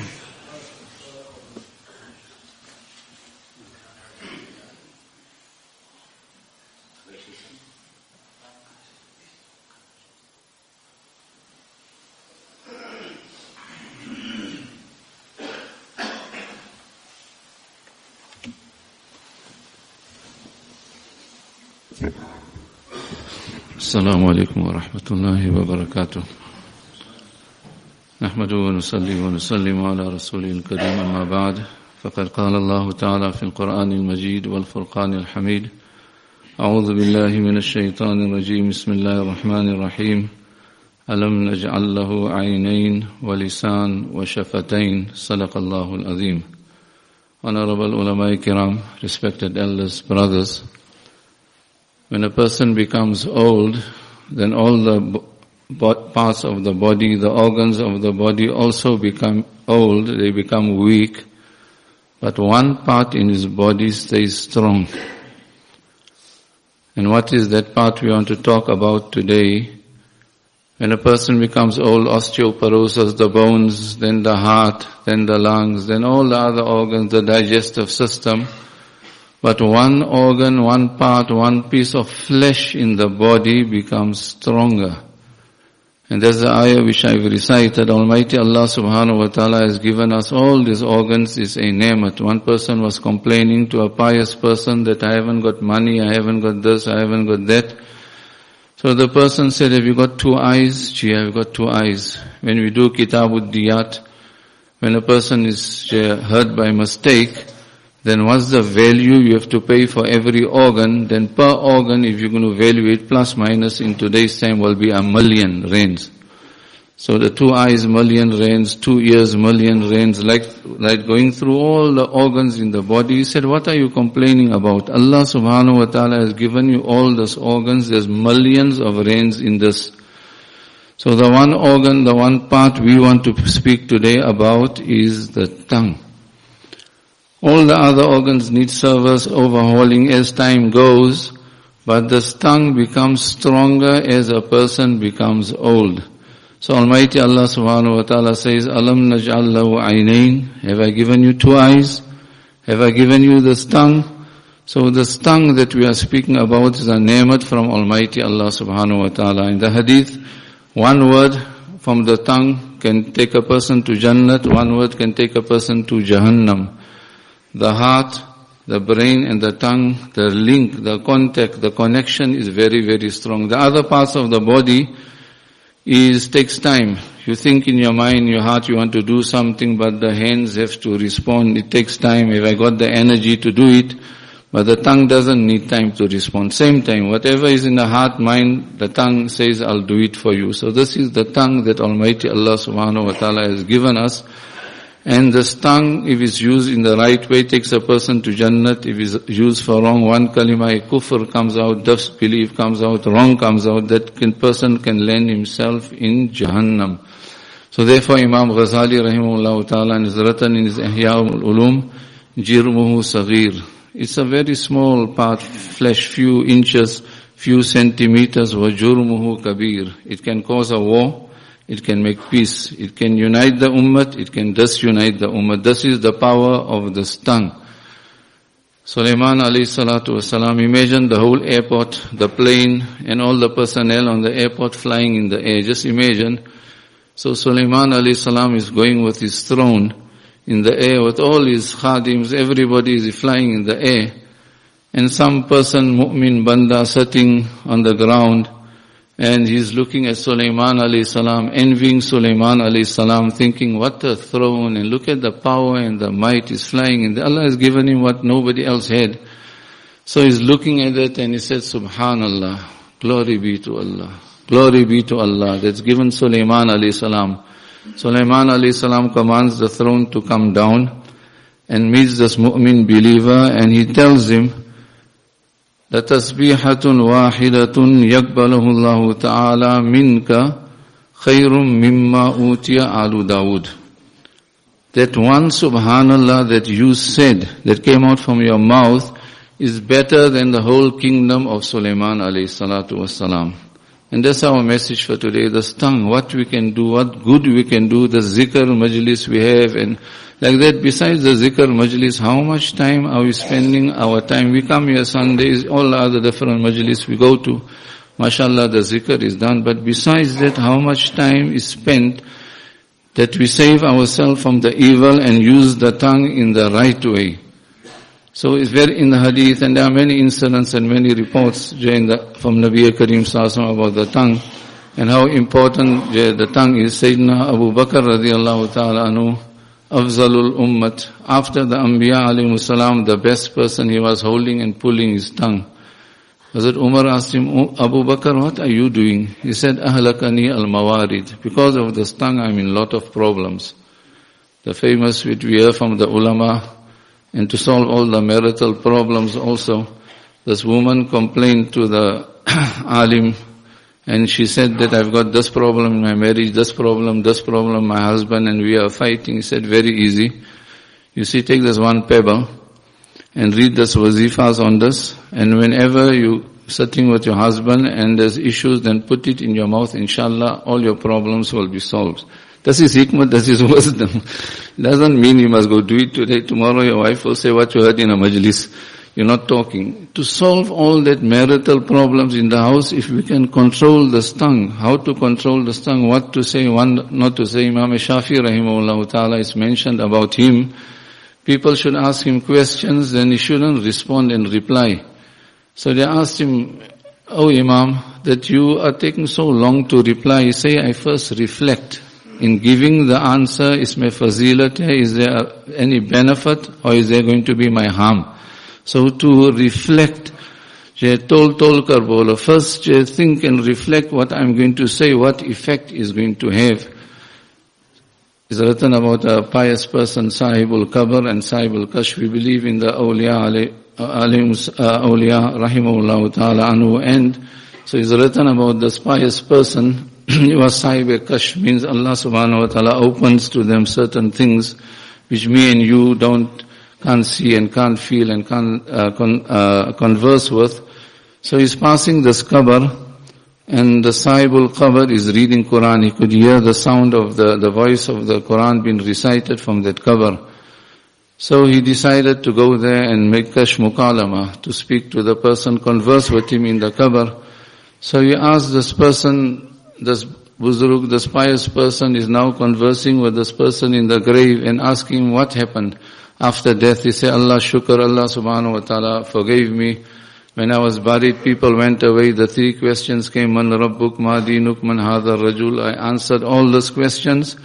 السلام عليكم ورحمة الله وبركاته. نحمد ونصلي ونسلم على رسوله الكريم أما بعد. فقد قال الله تعالى في القرآن المجيد والفرقان الحميد. أعوذ بالله من الشيطان الرجيم. بسم الله الرحمن الرحيم. ألم نجعل له عينين ولسان وشفتين؟ صدق الله العظيم. Honorable ulama kiram, respected elders, brothers, when a person becomes old, then all the parts of the body, the organs of the body also become old, they become weak, but one part in his body stays strong. And what is that part we want to talk about today? When a person becomes old, osteoporosis, the bones, then the heart, then the lungs, then all the other organs, the digestive system. But one organ, one part, one piece of flesh in the body becomes stronger. And there's the ayah which I've recited. Almighty Allah subhanahu wa ta'ala has given us all these organs is a ni'mat. One person was complaining to a pious person that I haven't got money, I haven't got this, I haven't got that. So the person said, have you got two eyes? Gee, I've got two eyes. When we do kitabud diyat, when a person is uh, hurt by mistake, then what's the value you have to pay for every organ? Then per organ, if you're going to value it, plus minus in today's time will be a million rands. So the two eyes, million rands, two ears, million rands, like, like going through all the organs in the body. He said, what are you complaining about? Allah subhanahu wa ta'ala has given you all those organs. There's millions of rands in this. So the one organ, the one part we want to speak today about is the tongue. All the other organs need service, overhauling as time goes, but the tongue becomes stronger as a person becomes old. So Almighty Allah subhanahu wa ta'ala says, Alam naj'al lahu. Have I given you two eyes? Have I given you this tongue? So this tongue that we are speaking about is a ni'mat from Almighty Allah subhanahu wa ta'ala. In the hadith, one word from the tongue can take a person to Jannat, one word can take a person to Jahannam. The heart, the brain and the tongue, the link, the contact, the connection is very, very strong. The other parts of the body is, takes time. You think in your mind, your heart, you want to do something, but the hands have to respond. It takes time. If I got the energy to do it, but the tongue doesn't need time to respond. Same time, whatever is in the heart, mind, the tongue says, I'll do it for you. So this is the tongue that Almighty Allah subhanahu wa ta'ala has given us. And this tongue, if it's used in the right way, takes a person to Jannat. If it's used for wrong, one kalima, kufr comes out, disbelief comes out, wrong comes out, that can, person can land himself in Jahannam. So therefore Imam Ghazali rahimahullah ta'ala is written in his Ihya al-Ulum, Jirmuhu Saghir. It's a very small part, flesh, few inches, few centimeters, wajurmuhu kabir. It can cause a war, it can make peace, it can unite the ummah, it can disunite the ummah. This is the power of the tongue. Sulaiman alayhi salatu wasalam, imagine the whole airport, the plane, and all the personnel on the airport flying in the air. Just imagine. So Sulaiman alayhi salam is going with his throne, in the air with all his khadims, everybody is flying in the air. And some person, mu'min banda, sitting on the ground, and he's looking at Sulaiman alayhi salam, envying Sulaiman alayhi salam, thinking what a throne, and look at the power and the might is flying, and Allah has given him what nobody else had. So he's looking at it and he said, Subhanallah, glory be to Allah. Glory be to Allah that's given Sulaiman alayhi salam Sulaiman alayhi salam commands the throne to come down and meets this mu'min believer and he tells him, لَتَسْبِيحَةٌ وَاحِدَةٌ يَقْبَلَهُ اللَّهُ تَعَالَى مِنْكَ خَيْرٌ مِمَّا أُوتِيَ آلُ دَاوُدَ That one subhanallah that you said, that came out from your mouth, is better than the whole kingdom of Sulaiman alayhi salatu wasalam. And that's our message for today, the tongue, what we can do, what good we can do, the zikr majlis we have and like that. Besides the zikr majlis, how much time are we spending our time? We come here Sundays, all other different majlis we go to. MashaAllah, the zikr is done. But besides that, how much time is spent that we save ourselves from the evil and use the tongue in the right way? So it's very in the hadith and there are many incidents and many reports the, from Nabi Karim Sallallahu about the tongue and how important the tongue is. Sayyidina Abu Bakr radiallahu ta'ala anhu, Afzalul Ummat, after the Anbiya alayhi salam, the best person he was holding and pulling his tongue. Hazrat Umar asked him, Abu Bakr, what are you doing? He said, Ahlakani al-mawarid. Because of this tongue I'm in lot of problems. The famous which we hear from the ulama, and to solve all the marital problems also. This woman complained to the alim and she said that I've got this problem in my marriage, this problem, this problem, my husband and we are fighting. He said very easy. You see, take this one pebble and read this wazifas on this and whenever you sitting with your husband and there's issues, then put it in your mouth, inshallah, all your problems will be solved. Das ist hikmah, das ist wisdom. Doesn't mean you must go do it today. Tomorrow your wife will say what you heard in a majlis. You're not talking. To solve all that marital problems in the house, if we can control the tongue, how to control the tongue, what to say, one not to say, Imam Shafi rahimahullah ta'ala is mentioned about him. People should ask him questions, then he shouldn't respond and reply. So they asked him, Oh Imam, that you are taking so long to reply. He say, I first reflect in giving the answer, is my fazilat, is there any benefit or is there going to be my harm? So to reflect, tol tol kar bolo. First think and reflect what I'm going to say, what effect is going to have. It's written about a pious person, Sahibul Qabr and Sahibul Kashf. We believe in the awliya, alim, uh, awliya, rahimahullah ta'ala anhu. And so it's written about this pious person was sahib kash means Allah subhanahu wa ta'ala opens to them certain things which me and you don't, can't see and can't feel and can't uh, con, uh, converse with. So he's passing this qabr and the sahibul qabr is reading Quran. He could hear the sound of the, the voice of the Quran being recited from that qabr. So he decided to go there and make kash mukalama, to speak to the person, converse with him in the qabr. So he asked this person, this buzurg, this pious person is now conversing with this person in the grave and asking what happened after death. He said, Allah shukr, Allah subhanahu wa ta'ala forgave me. When I was buried, people went away. The three questions came, Man Rabbuk, Ma Dinuk, Man Hadar Rajul. I answered all those questions.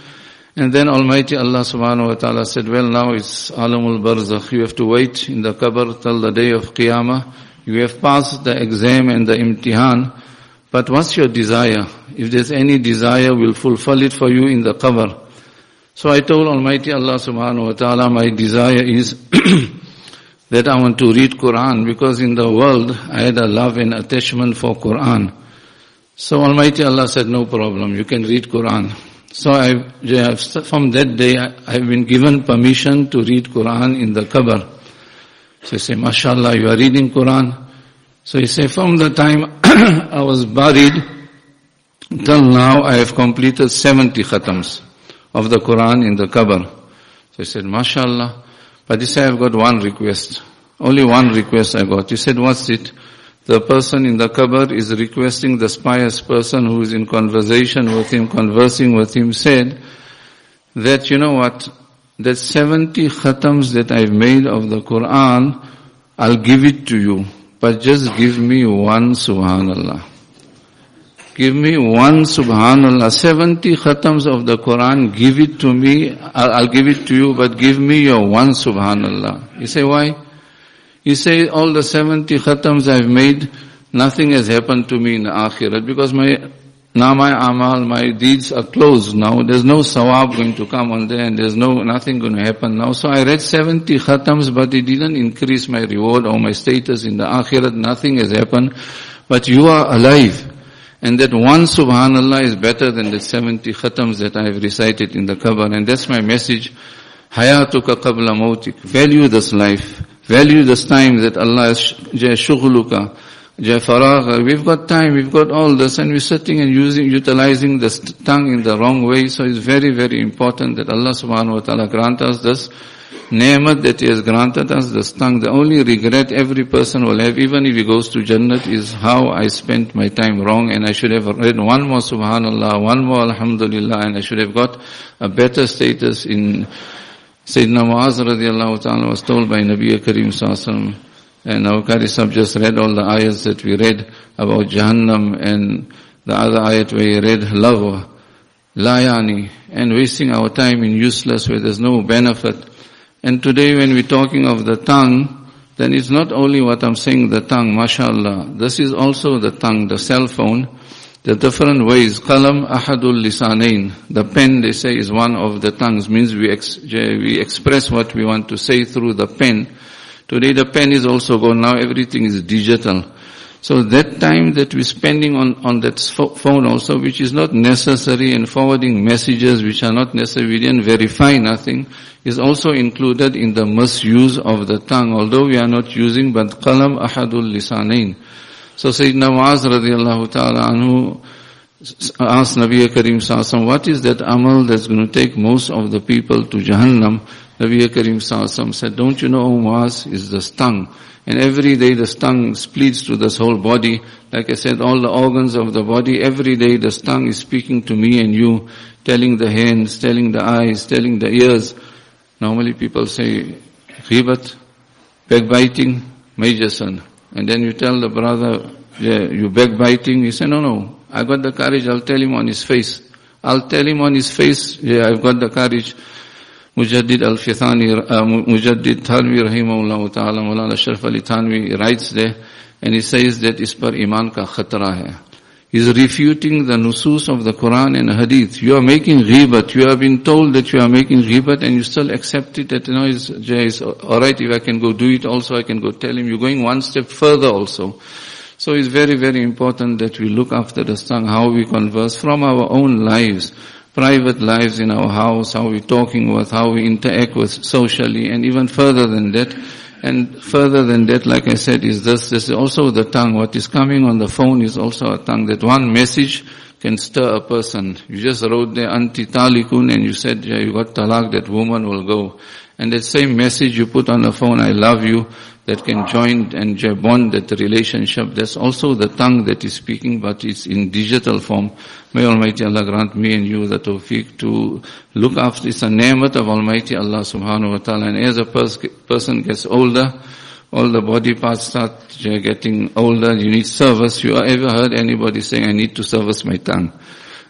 And then Almighty Allah subhanahu wa ta'ala said, well now it's alamul barzakh. You have to wait in the qabr till the day of qiyamah. You have passed the exam and the imtihan. But what's your desire? If there's any desire, we'll fulfill it for you in the qabr. So I told Almighty Allah subhanahu wa ta'ala, my desire is that I want to read Quran because in the world I had a love and attachment for Quran. So Almighty Allah said, no problem, you can read Quran. So I, from that day, I have been given permission to read Quran in the qabr. So he say, mashallah, you are reading Quran. So he said, from the time I was buried till now, I have completed 70 khatams of the Quran in the qabr. So he said, mashallah. But he said, I've got one request. Only one request I got. He said, what's it? the person in the qabr is requesting the pious person who is in conversation with him, conversing with him, said that, you know what, that 70 khatams that I've made of the Quran, I'll give it to you, but just give me one subhanallah. Give me one subhanallah, 70 khatams of the Quran, give it to me, I'll, I'll give it to you, but give me your one subhanallah. You say why? You say all the 70 khatams I've made, nothing has happened to me in the akhirat because my, now my amal, my deeds are closed now. There's no sawab going to come on there and there's no, nothing going to happen now. So I read 70 khatams but it didn't increase my reward or my status in the akhirat. Nothing has happened. But you are alive. And that one subhanallah is better than the 70 khatams that I have recited in the qabr. And that's my message. Hayatuka qabla mautik. Value this life. Value this time that Allah is shughluka, faragha. We've got time, we've got all this and we're sitting and using, utilizing the tongue in the wrong way. So it's very, very important that Allah subhanahu wa ta'ala grant us this ni'mat that He has granted us, this tongue. The only regret every person will have, even if he goes to Jannat, is how I spent my time wrong and I should have read one more subhanallah, one more alhamdulillah and I should have got a better status in Sayyidina Muaz radiallahu ta'ala was told by Nabi Kareem sallallahu and our Qari Sahib just read all the ayahs that we read about Jahannam and the other ayat where he read love, layani, and wasting our time in useless where there's no benefit. And today when we're talking of the tongue, then it's not only what I'm saying, the tongue, mashallah. This is also the tongue, the cell phone the different ways. Qalam ahadul lisanain. The pen, they say, is one of the tongues. Means we, ex- we express what we want to say through the pen. Today the pen is also gone. Now everything is digital. So that time that we're spending on, on that phone also, which is not necessary and forwarding messages which are not necessary, we didn't verify nothing, is also included in the misuse of the tongue. Although we are not using, but qalam ahadul lisanain. So Sayyidina Muaz radiallahu ta'ala anhu asked Nabi Karim Sallallahu what is that amal that's going to take most of the people to Jahannam? Nabi Karim Sallallahu said, don't you know Muaz is the tongue. And every day the tongue splits to this whole body. Like I said, all the organs of the body, every day the tongue is speaking to me and you, telling the hands, telling the eyes, telling the ears. Normally people say, ghibat, backbiting, major sin. And then you tell the brother, yeah, you backbiting. He say, no, no, I got the courage. I'll tell him on his face. I'll tell him on his face, yeah, I've got the courage. Mujaddid Alf Thani, uh, Mujaddid Thanvi rahimahullah ta'ala, Mulana Ashraf Ali Thanvi writes there, and he says that is par iman ka khatra hai. He's refuting the nusus of the Quran and Hadith. You are making ghibat. You have been told that you are making ghibat and you still accept it that, you know, it's, it's alright if I can go do it also, I can go tell him. You're going one step further also. So it's very, very important that we look after the tongue, how we converse from our own lives, private lives in our house, how we're talking with, how we interact with socially, and even further than that, and further than that, like I said, is this, this is also the tongue. What is coming on the phone is also a tongue. That one message can stir a person. You just wrote there anti talikun and you said, yeah, you got talak, that woman will go. And that same message you put on the phone, I love you, that can join and bond that relationship. There's also the tongue that is speaking, but it's in digital form. May Almighty Allah grant me and you the tawfiq to look after, it's a of Almighty Allah subhanahu wa ta'ala. And as a pers- person gets older, all the body parts start getting older, you need service. You ever heard anybody saying, I need to service my tongue?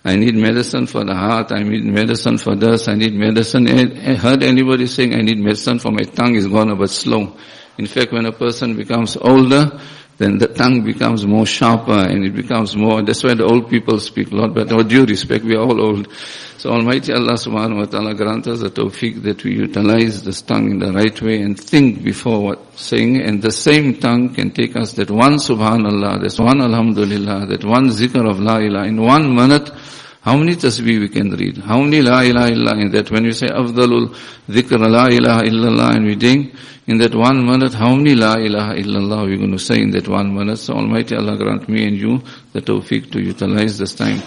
I need medicine for the heart, I need medicine for this, I need medicine. I heard anybody saying, I need medicine for my tongue is gone a bit slow. In fact, when a person becomes older, then the tongue becomes more sharper and it becomes more, that's why the old people speak, a lot, but with due respect, we are all old. So Almighty Allah subhanahu wa ta'ala grant us the tawfiq that we utilize this tongue in the right way and think before what saying and the same tongue can take us that one subhanallah, that one alhamdulillah, that one zikr of la ilaha in one minute, how many tasbih we can read? How many la ilaha illa in that? When we say afdalul dhikr la ilaha illallah and we ding, in that one minute, how many la ilaha illallah we're going to say in that one minute? So Almighty Allah grant me and you the tawfiq to utilize this time,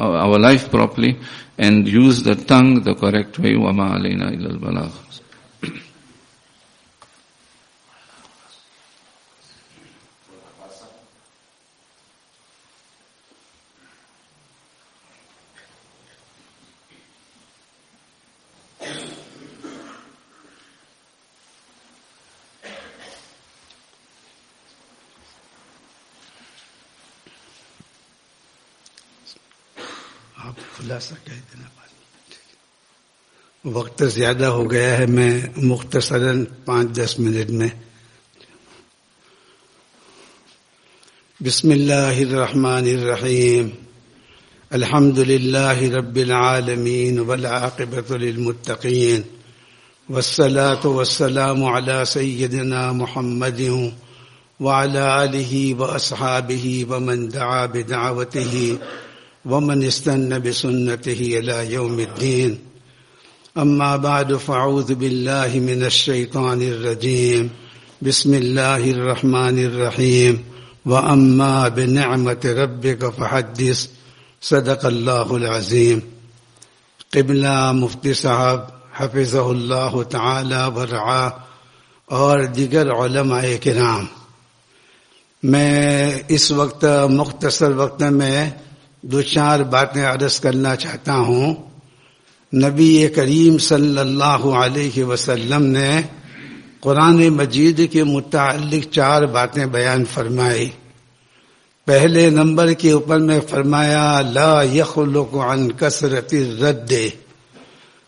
our life properly and use the tongue the correct way. Wa ma alayna illa
balagh. آپ خلاصہ کہہ دینا وقت زیادہ ہو گیا ہے، میں مختصرا پانچ دس منٹ میں۔ بسم اللہ الرحمن الرحیم۔ الحمد للہ رب العالمین والعاقبۃ للمتقین۔ والصلاة والسلام على سيدنا محمد وعلى آله وأصحابه ومن دعا بدعوته ومن استنى بسنته إلى يوم الدين. أما بعد، فأعوذ بالله من الشيطان الرجيم. بسم الله الرحمن الرحيم. وأما بنعمة ربك فحدث. صدق الله العظيم. قبلہ مفتی صاحب حفظ اللہ تعالی ورعا اور دیگر علماء کرام. میں اس وقت مختصر وقت میں دو چار باتیں عرض کرنا چاہتا ہوں۔ نبی کریم صلی اللہ علیہ وسلم نے قرآن مجید کے متعلق چار باتیں بیان فرمائی۔ پہلے نمبر کے اوپر میں فرمایا، لا یخلق عن کثرت رد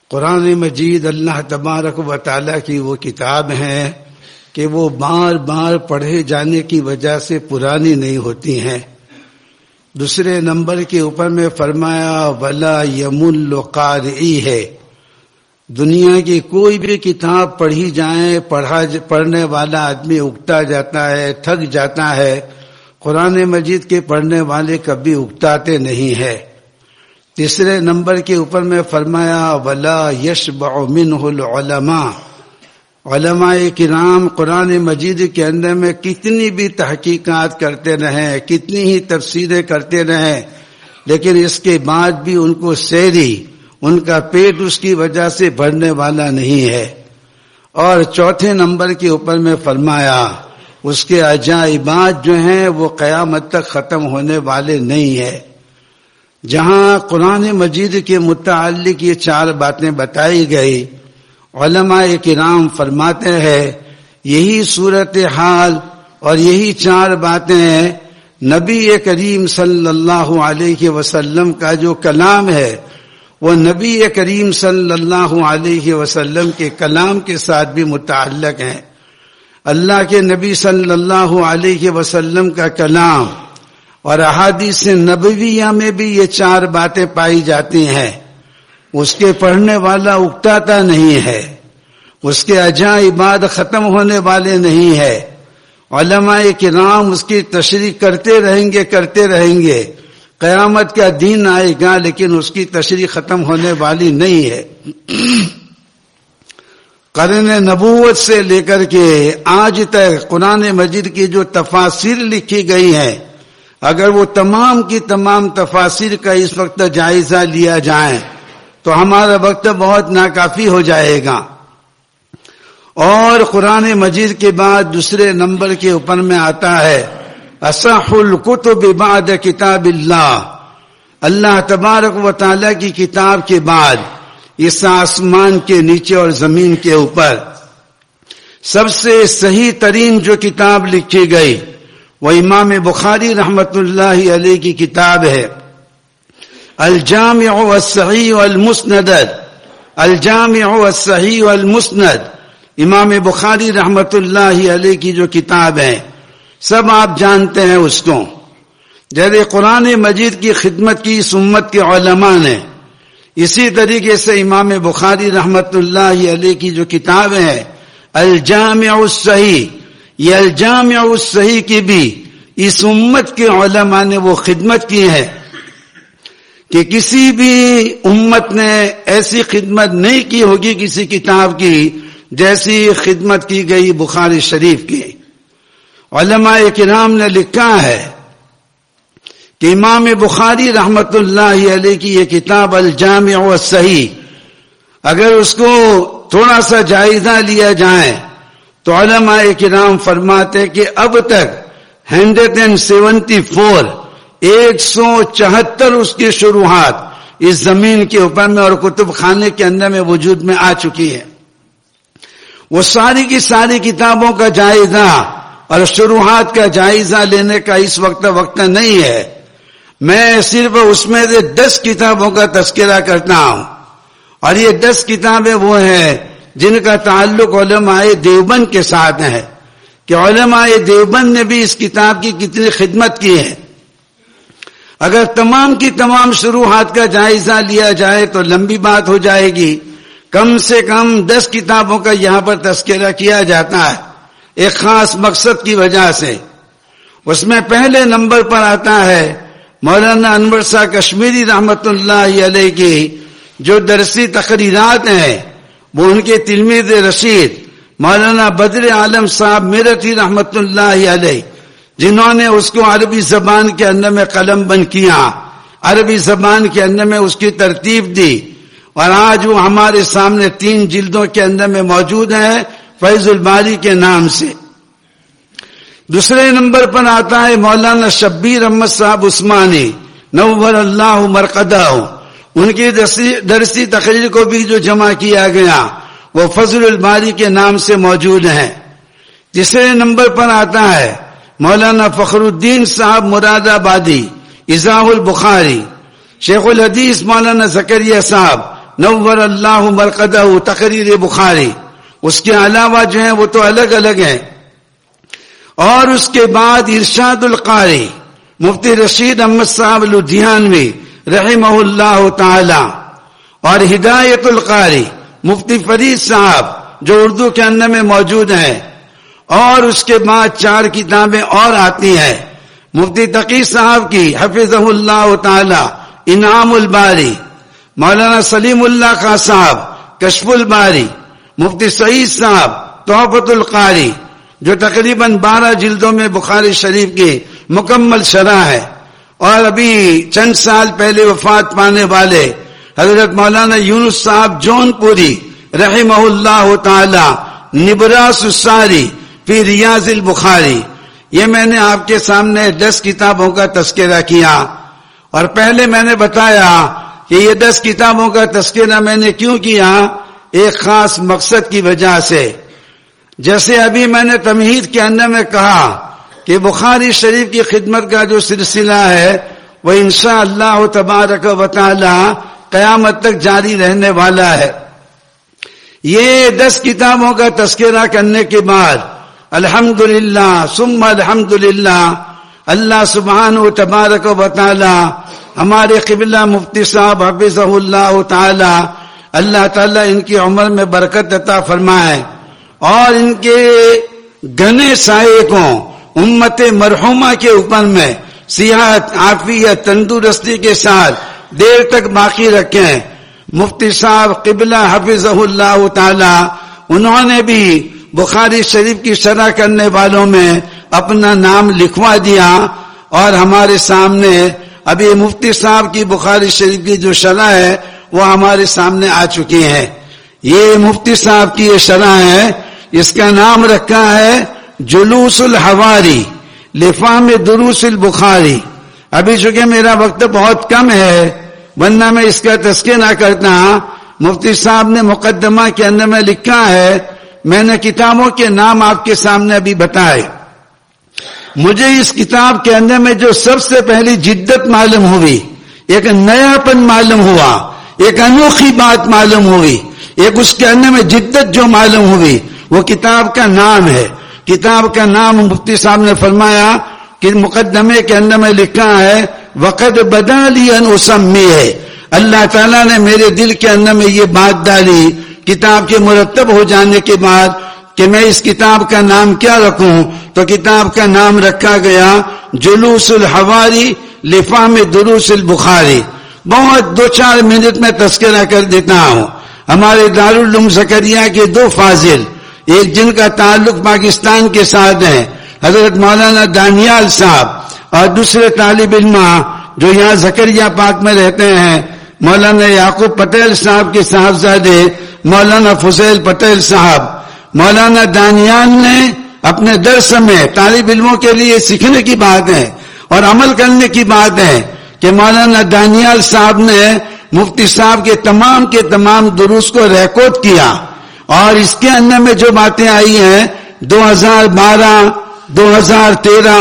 قرآن مجید اللہ تبارک و تعالیٰ کی وہ کتاب ہے کہ وہ بار بار پڑھے جانے کی وجہ سے پرانی نہیں ہوتی ہیں۔ دوسرے نمبر کے اوپر میں فرمایا، ولا یم القاری ہے۔ دنیا کی کوئی بھی کتاب پڑھی جائیں پڑھا پڑھنے والا آدمی اگتا جاتا ہے، تھک جاتا ہے۔ قرآن مجید کے پڑھنے والے کبھی اگتاتے نہیں ہے تیسرے نمبر کے اوپر میں فرمایا، ولا یش بمن العلماء۔ علماء کرام قرآن مجید کے اندر میں کتنی بھی تحقیقات کرتے رہیں، کتنی ہی تفسیریں کرتے رہیں، لیکن اس کے بعد بھی ان کو سیری، ان کا پیٹ اس کی وجہ سے بڑھنے والا نہیں ہے۔ اور چوتھے نمبر کے اوپر میں فرمایا، اس کے عجائبات جو ہیں وہ قیامت تک ختم ہونے والے نہیں ہے جہاں قرآن مجید کے متعلق یہ چار باتیں بتائی گئی علماء کرام فرماتے ہیں، یہی صورت حال اور یہی چار باتیں نبی کریم صلی اللہ علیہ وسلم کا جو کلام ہے، وہ نبی کریم صلی اللہ علیہ وسلم کے کلام کے ساتھ بھی متعلق ہیں۔ اللہ کے نبی صلی اللہ علیہ وسلم کا کلام اور احادیث نبویہ میں بھی یہ چار باتیں پائی جاتی ہیں۔ اس کے پڑھنے والا اکتاتا نہیں ہے۔ اس کے عجائبات ختم ہونے والے نہیں ہے۔ علماء کرام اس کی تشریح کرتے رہیں گے، کرتے رہیں گے۔ قیامت کا دین آئے گا، لیکن اس کی تشریح ختم ہونے والی نہیں ہے۔ قرن نبوت سے لے کر کے آج تک قرآن مجید کی جو تفاصر لکھی گئی ہیں، اگر وہ تمام کی تمام تفاصر کا اس وقت جائزہ لیا جائے تو ہمارا وقت بہت ناکافی ہو جائے گا۔ اور قرآن مجید کے بعد دوسرے نمبر کے اوپر میں آتا ہے اصح بعد کتاب اللہ۔ اللہ تبارک و تعالی کی کتاب کے بعد، اس آسمان کے نیچے اور زمین کے اوپر۔ سب سے صحیح ترین جو کتاب لکھی گئی، وہ امام بخاری رحمت اللہ علیہ کی کتاب ہے۔ الجامع والصحیح والمسند. الجامع والصحیح والمسند. امام بخاری رحمت اللہ علیہ کی جو کتاب ہے سب آپ جانتے ہیں اس کو۔ جیسے قرآن مجید کی خدمت کی اس امت کے علماء نے اسی طریقے سے امام بخاری رحمت اللہ علیہ کی جو کتاب ہے الجامع الصحیح، یہ الجامع الصحیح کی بھی اس امت کے علماء نے وہ خدمت کی ہے۔ کہ کسی بھی امت نے ایسی خدمت نہیں کی ہوگی کسی کتاب کی جیسی خدمت کی گئی بخاری شریف کی۔ علماء کرام نے لکھا ہے کہ امام بخاری رحمت اللہ علیہ کی یہ کتاب الجامع و صحیح اگر اس کو تھوڑا سا جائزہ لیا جائے تو علماء کرام فرماتے کہ اب تک ہنڈریڈ اینڈ سیونٹی فور ایک سو چوہتر اس کی شروحات اس زمین کے اوپر میں اور کتب خانے کے اندر میں وجود میں آ چکی ہے وہ ساری کی ساری کتابوں کا جائزہ اور شروحات کا جائزہ لینے کا اس وقت وقت نہیں ہے۔ میں صرف اس میں سے دس کتابوں کا تذکرہ کرتا ہوں۔ اور یہ دس کتابیں وہ ہیں جن کا تعلق علماء دیوبند کے ساتھ ہے۔ کہ علماء دیوبند نے بھی اس کتاب کی کتنی خدمت کی ہے۔ اگر تمام کی تمام شروحات کا جائزہ لیا جائے تو لمبی بات ہو جائے گی۔ کم سے کم دس کتابوں کا یہاں پر تذکرہ کیا جاتا ہے۔ ایک خاص مقصد کی وجہ سے۔ اس میں پہلے نمبر پر آتا ہے، مولانا انور شاہ کشمیری رحمت اللہ علیہ کی جو درسی تقریرات ہیں، وہ ان کے تلمید رشید، مولانا بدر عالم صاحب میرٹھی رحمت اللہ علیہ۔ جنہوں نے اس کو عربی زبان کے اندر میں قلم بند کیا، عربی زبان کے اندر میں اس کی ترتیب دی۔ اور آج وہ ہمارے سامنے تین جلدوں کے اندر میں موجود ہے فیض الباری کے نام سے۔ دوسرے نمبر پر آتا ہے مولانا شبیر احمد صاحب عثمانی نوبر اللہ مرکدہ ان کی درسی تقریر کو بھی جو جمع کیا گیا، وہ فضل الباری کے نام سے موجود ہیں۔ تیسرے نمبر پر آتا ہے مولانا فخر الدین صاحب مراد آبادی اضاح البخاری، شیخ الحدیث مولانا زکریہ صاحب، نور اللہ مرکزہ تقریر بخاری۔ اس کے علاوہ جو ہیں وہ تو الگ الگ ہیں۔ اور اس کے بعد ارشاد القاری، مفتی رشید احمد صاحب لدھیانوی، رحمہ اللہ تعالی۔ اور ہدایت القاری، مفتی فرید صاحب، جو اردو کے اندر میں موجود ہیں۔ اور اس کے بعد چار کتابیں اور آتی ہیں۔ مفتی تقی صاحب کی حفظ اللہ تعالی، انعام الباری، مولانا سلیم اللہ خان صاحب، کشف الباری، مفتی سعید صاحب توحفت القاری، جو تقریباً بارہ جلدوں میں بخاری شریف کی مکمل شرح ہے۔ اور ابھی چند سال پہلے وفات پانے والے حضرت مولانا یونس صاحب جون پوری رحمہ اللہ تعالی، نبراس الساری فی ریاض البخاری۔ یہ میں نے آپ کے سامنے دس کتابوں کا تذکرہ کیا۔ اور پہلے میں نے بتایا کہ یہ دس کتابوں کا تذکرہ میں نے کیوں کیا؟ ایک خاص مقصد کی وجہ سے۔ جیسے ابھی میں نے تمہید کے اندر میں کہا کہ بخاری شریف کی خدمت کا جو سلسلہ ہے، وہ انشاء اللہ تبارک و تعالی قیامت تک جاری رہنے والا ہے۔ یہ دس کتابوں کا تذکرہ کرنے کے بعد الحمد للہ سم الحمد للہ اللہ سبحان و تبارک و تعالی ہمارے قبلہ مفتی صاحب حفظ اللہ تعالی اللہ تعالیٰ ان کی عمر میں برکت عطا فرمائے اور ان کے گنے سائے کو امت مرحومہ کے اوپر میں سیاحت عافیت تندرستی کے ساتھ دیر تک باقی رکھیں مفتی صاحب قبلہ حفظ اللہ تعالی انہوں نے بھی بخاری شریف کی شرح کرنے والوں میں اپنا نام لکھوا دیا اور ہمارے سامنے ابھی مفتی صاحب کی بخاری شریف کی جو شرح ہے وہ ہمارے سامنے آ چکی ہے۔ یہ مفتی صاحب کی یہ شرح ہے۔ اس کا نام رکھا ہے جلوس الحواری، لفام دروس البخاری۔ ابھی چونکہ میرا وقت بہت کم ہے، ورنہ میں اس کا تذکرہ کرتا۔ مفتی صاحب نے مقدمہ کے اندر میں لکھا ہے میں نے کتابوں کے نام آپ کے سامنے ابھی بتائے۔ مجھے اس کتاب کے اندر میں جو سب سے پہلی جدت معلوم ہوئی، ایک نیا پن معلوم ہوا، ایک انوکھی بات معلوم ہوئی، ایک اس کے اندر میں جدت جو معلوم ہوئی، وہ کتاب کا نام ہے۔ کتاب کا نام مفتی صاحب نے فرمایا کہ مقدمے کے اندر میں لکھا ہے وقت بدالی ان میں ہے۔ اللہ تعالیٰ نے میرے دل کے اندر میں یہ بات ڈالی کتاب کے مرتب ہو جانے کے بعد کہ میں اس کتاب کا نام کیا رکھوں، تو کتاب کا نام رکھا گیا جلوس الحواری لفا میں دروس البخاری۔ بہت دو چار منٹ میں تذکرہ کر دیتا ہوں۔ ہمارے دارالعلوم زکریا کے دو فاضل، ایک جن کا تعلق پاکستان کے ساتھ ہے، حضرت مولانا دانیال صاحب، اور دوسرے طالب علم جو یہاں زکریا پاک میں رہتے ہیں، مولانا یعقوب پٹیل صاحب کے صاحبزادے مولانا فضیل پٹیل صاحب، مولانا دانیان نے اپنے درس میں طالب علموں کے لیے سیکھنے کی بات ہے اور عمل کرنے کی بات ہے کہ مولانا دانیال صاحب نے مفتی صاحب کے تمام کے تمام دروس کو ریکارڈ کیا اور اس کے اندر میں جو باتیں آئی ہیں، دو ہزار بارہ، دو ہزار تیرہ،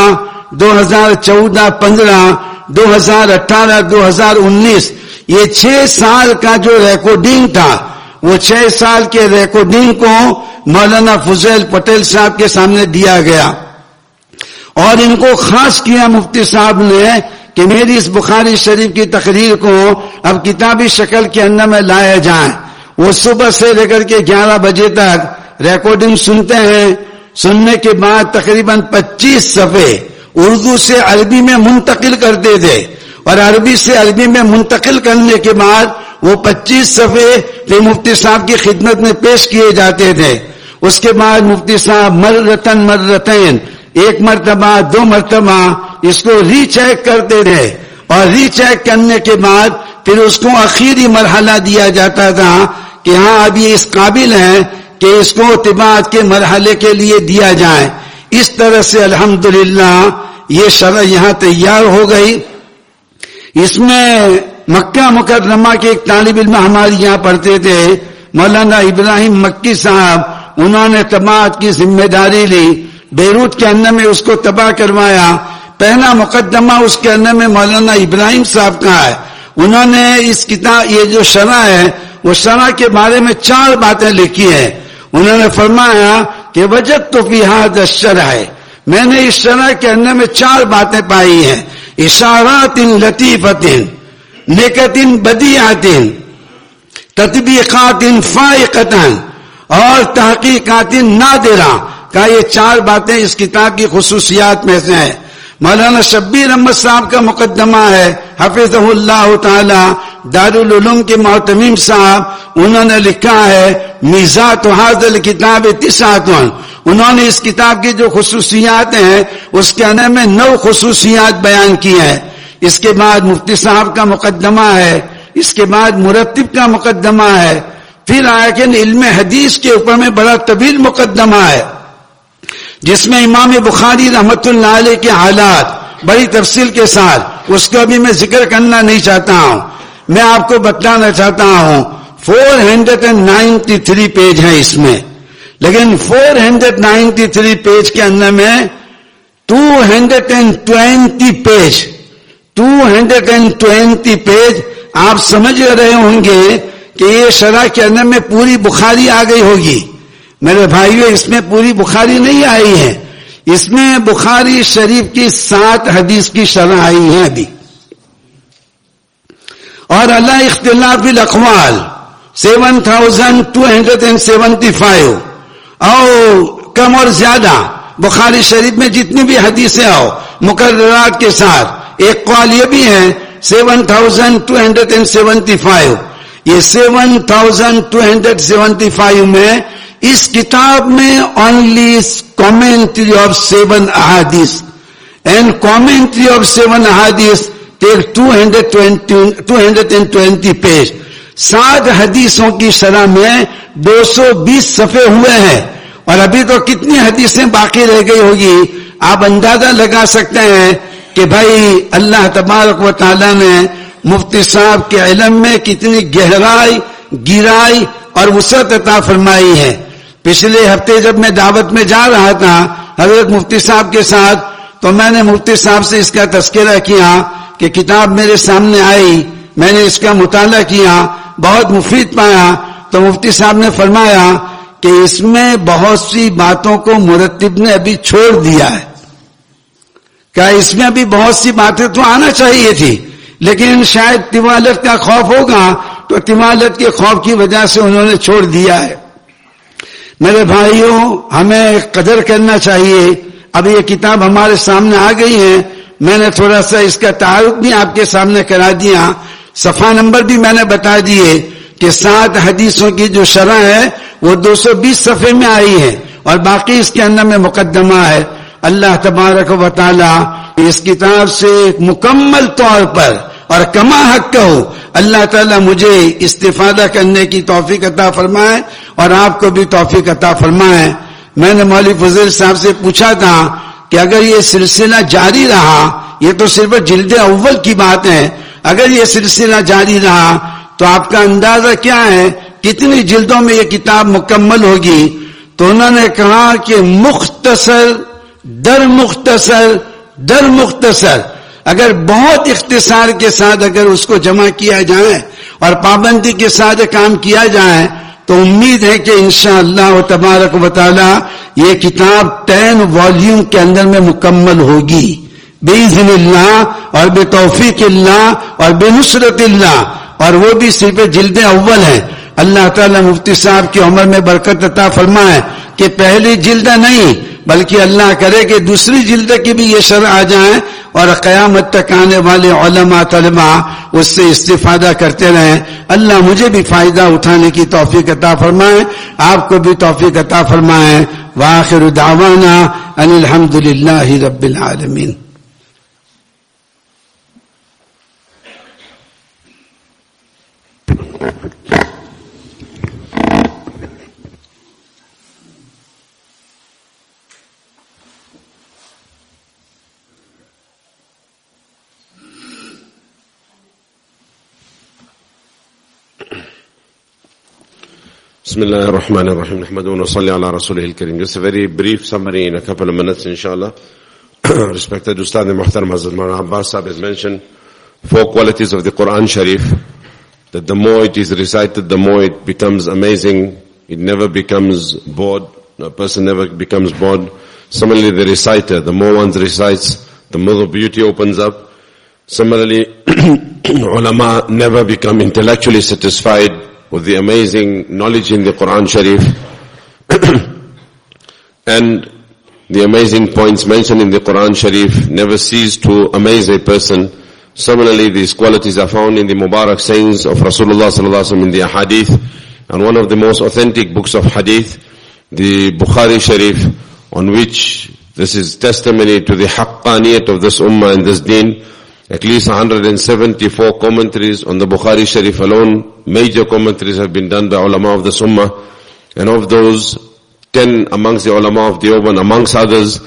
دو ہزار چودہ، پندرہ، دو ہزار اٹھارہ، دو ہزار انیس، یہ چھ سال کا جو ریکارڈنگ تھا وہ چھ سال کے ریکارڈنگ کو مولانا فضیل پٹیل صاحب کے سامنے دیا گیا۔ اور ان کو خاص کیا مفتی صاحب نے کہ میری اس بخاری شریف کی تقریر کو اب کتابی شکل کے اندر میں لایا جائے۔ وہ صبح سے لے کر کے گیارہ بجے تک ریکارڈنگ سنتے ہیں۔ سننے کے بعد تقریباً پچیس صفحے اردو سے عربی میں منتقل کرتے تھے اور عربی سے عربی میں منتقل کرنے کے بعد وہ پچیس صفحے مفتی صاحب کی خدمت میں پیش کیے جاتے تھے۔ اس کے بعد مفتی صاحب مر رتن مر رتن ایک مرتبہ، دو مرتبہ اس کو ری چیک کرتے تھے۔ اور ری چیک کرنے کے بعد پھر اس کو آخری مرحلہ دیا جاتا تھا کہ ہاں اب یہ اس قابل ہے کہ اس کو اتباعت کے مرحلے کے لیے دیا جائے۔ اس طرح سے الحمدللہ یہ شرح یہاں تیار ہو گئی۔ اس میں مکہ مکرمہ کے ایک طالب علم ہمارے یہاں پڑھتے تھے، مولانا ابراہیم مکی صاحب، انہوں نے تباہت کی ذمہ داری لی، بیروت کے اندر میں اس کو تباہ کروایا۔ پہلا مقدمہ اس کے اندر میں مولانا ابراہیم صاحب کا ہے۔ انہوں نے اس کتاب، یہ جو شرح ہے، وہ شرح کے بارے میں چار باتیں لکھی ہیں۔ انہوں نے فرمایا کہ وجہ تو فی ہاتھ ہے۔ میں نے اس شرح کے اندر میں چار باتیں پائی ہیں۔ اشارات لطیفت نکت بدیات تطبیقات فائقتن اور تحقیقات نادرہ۔ کا یہ چار باتیں اس کتاب کی خصوصیات میں سے ہیں۔ مولانا شبیر احمد صاحب کا مقدمہ ہے حفظ اللہ تعالی دارالعلوم کے معتمیم صاحب، انہوں نے لکھا ہے، میزات حاضل کتاب تسعتن انہوں نے اس کتاب کی جو خصوصیات ہیں، اس کے اندر میں نو خصوصیات بیان کی ہیں۔ اس کے بعد مفتی صاحب کا مقدمہ ہے، اس کے بعد مرتب کا مقدمہ ہے۔ پھر آیا کہ علم حدیث کے اوپر میں بڑا طویل مقدمہ ہے۔ جس میں امام بخاری رحمت اللہ علیہ کے حالات بڑی تفصیل کے ساتھ، اس کا بھی میں ذکر کرنا نہیں چاہتا ہوں۔ میں آپ کو بتلانا چاہتا ہوں four hundred and ninety three page ہیں اس میں۔ لیکن four hundred ninety three page کے اندر میں two hundred and twenty page two hundred and twenty page آپ سمجھ رہے ہوں گے کہ یہ شرح کے اندر میں پوری بخاری آ گئی ہوگی۔ میرے بھائیو، اس میں پوری بخاری نہیں آئی ہے۔ اس میں بخاری شریف کی سات حدیث کی شرح آئی ہے ابھی۔ اور اللہ اختلاف الاقوال seven thousand two hundred and seventy five او کم اور زیادہ، بخاری شریف میں جتنی بھی حدیثیں آؤ مقررات کے ساتھ، ایک قول یہ بھی ہے seven thousand two hundred and seventy five یہ seven thousand two hundred seventy five میں اس کتاب میں اونلی کامنٹری آف سیون احادیث اینڈ کامنٹری آف سیون احادیث take two hundred twenty two hundred and twenty page سات حدیثوں کی شرح میں دو سو بیس صفحے ہوئے ہیں. اور ابھی تو کتنی حدیثیں باقی رہ گئی ہوگی؟ آپ اندازہ لگا سکتے ہیں کہ بھائی اللہ تبارک و تعالیٰ نے مفتی صاحب کے علم میں کتنی گہرائی گرائی اور وسعت عطا فرمائی ہے۔ پچھلے ہفتے جب میں دعوت میں جا رہا تھا حضرت مفتی صاحب کے ساتھ، تو میں نے مفتی صاحب سے اس کا تذکرہ کیا کہ کتاب میرے سامنے آئی، میں نے اس کا مطالعہ کیا، بہت مفید پایا۔ تو مفتی صاحب نے فرمایا کہ اس میں بہت سی باتوں کو مرتب نے ابھی چھوڑ دیا ہے۔ کیا اس میں ابھی بہت سی باتیں تو آنا چاہیے تھی، لیکن شاید طوالت کا خوف ہوگا، تو طوالت کے خوف کی وجہ سے انہوں نے چھوڑ دیا ہے۔ میرے بھائیوں، ہمیں قدر کرنا چاہیے۔ اب یہ کتاب ہمارے سامنے آ گئی ہے میں نے تھوڑا سا اس کا تعارف بھی آپ کے سامنے کرا دیا۔ صفحہ نمبر بھی میں نے بتا دیے کہ سات حدیثوں کی جو شرح ہے، وہ دو سو بیس صفحے میں آئی ہے اور باقی اس کے اندر میں مقدمہ ہے۔ اللہ تبارک و تعالی اس کتاب سے مکمل طور پر اور کما حق کا ہو اللہ تعالیٰ مجھے استفادہ کرنے کی توفیق عطا فرمائے اور آپ کو بھی توفیق عطا فرمائے۔ میں نے مولوی فضل صاحب سے پوچھا تھا کہ اگر یہ سلسلہ جاری رہا، یہ تو صرف جلد اول کی بات ہے، اگر یہ سلسلہ جاری رہا تو آپ کا اندازہ کیا ہے؟ کتنی جلدوں میں یہ کتاب مکمل ہوگی؟ تو انہوں نے کہا کہ مختصر، در مختصر در مختصر۔ اگر بہت اختصار کے ساتھ اگر اس کو جمع کیا جائے اور پابندی کے ساتھ کام کیا جائے تو امید ہے کہ انشاءاللہ اللہ تبارک و تعالی یہ کتاب ٹین والیوم کے اندر میں مکمل ہوگی۔ بزن اللہ اور بے توفیق اللہ اور بے نصرت اللہ۔ اور وہ بھی صرف جلد اول ہے۔ اللہ تعالیٰ مفتی صاحب کی عمر میں برکت عطا فرمائے کہ پہلی جلد نہیں، بلکہ اللہ کرے کہ دوسری جلد کی بھی یہ شرح آ جائیں اور قیامت تک آنے والے علماء طلباء اس سے استفادہ کرتے رہیں۔ اللہ مجھے بھی فائدہ اٹھانے کی توفیق عطا فرمائے۔ آپ کو بھی توفیق عطا فرمائے۔ واخر دعوانا ان الحمد للہ رب العالمین۔
Bismillah ar-Rahman ar-Rahim. Nahmadu wa salli ala Rasulih al-Karim. Just a very brief summary in a couple of minutes, inshallah. Respected Ustad Muhtaram Hazrat Mawlana Abbas has mentioned four qualities of the Quran Sharif. That the more it is recited, the more it becomes amazing. It never becomes bored. A person never becomes bored. Similarly, the reciter, the more one recites, the more the beauty opens up. Similarly, ulama never become intellectually satisfied with the amazing knowledge in the Quran Sharif and the amazing points mentioned in the Quran Sharif never cease to amaze a person. Similarly, these qualities are found in the Mubarak sayings of Rasulullah sallallahu alaihi wasallam in the Hadith and one of the most authentic books of Hadith, the Bukhari Sharif, on which this is testimony to the haqqaniyat of this ummah and this deen. At least 174 commentaries on the Bukhari Sharif alone. Major commentaries have been done by ulama of the Summah. And of those, 10 amongst the ulama of Deoband, amongst others,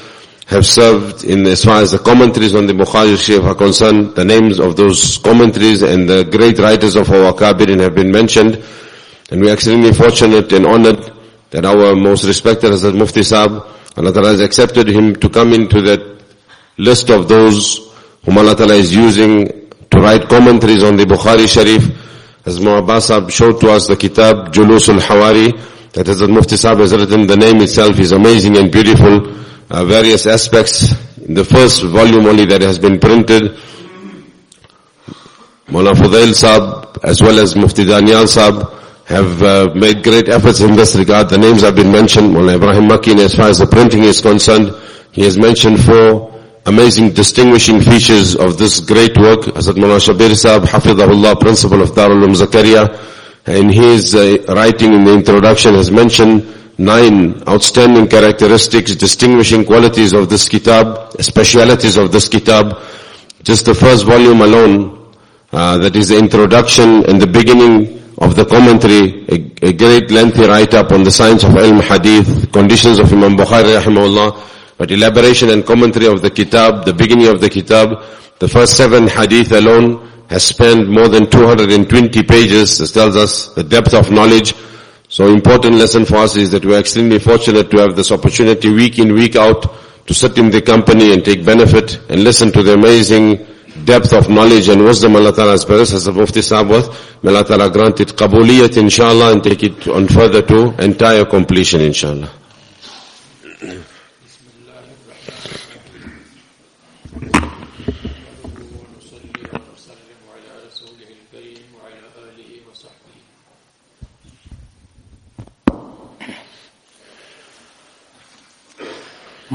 have served in as far as the commentaries on the Bukhari Sharif are concerned. The names of those commentaries and the great writers of our Kabirin have been mentioned. And we are extremely fortunate and honored that our most respected Hazrat Mufti Saab, Allah has accepted him to come into that list of those whom Allah Ta'ala is using to write commentaries on the Bukhari Sharif. As Mu'abbas showed to us the kitab Julusul Hawari, that Hazrat Mufti Sahib has written, the name itself is amazing and beautiful. Uh, various aspects. In the first volume only that has been printed, Mullah Fudail Sahib as well as Mufti Daniel Sahib have uh, made great efforts in this regard. The names have been mentioned. Mullah Ibrahim Makin as far as the printing is concerned, he has mentioned four amazing distinguishing features of this great work. Hazrat Mullah Shabir Sahib, Hafidahullah, principal of Darul Umm Zakaria, in his uh, writing in the introduction has mentioned nine outstanding characteristics, distinguishing qualities of this kitab, specialities of this kitab. Just the first volume alone, uh, that is the introduction and the beginning of the commentary a great lengthy write-up on the science of ilm hadith, conditions of Imam Bukhari rahimahullah, but elaboration and commentary of the kitab, the beginning of the kitab, the first seven hadith alone has spent more than 220 pages. This tells us the depth of knowledge. So important lesson for us is that we are extremely fortunate to have this opportunity week in, week out to sit in the company and take benefit and listen to the amazing depth of knowledge and wisdom Allah Ta'ala has predecessor Mufti Sahab May Allah Ta'ala grant it qabuliyat inshallah and take it on further to entire completion inshallah.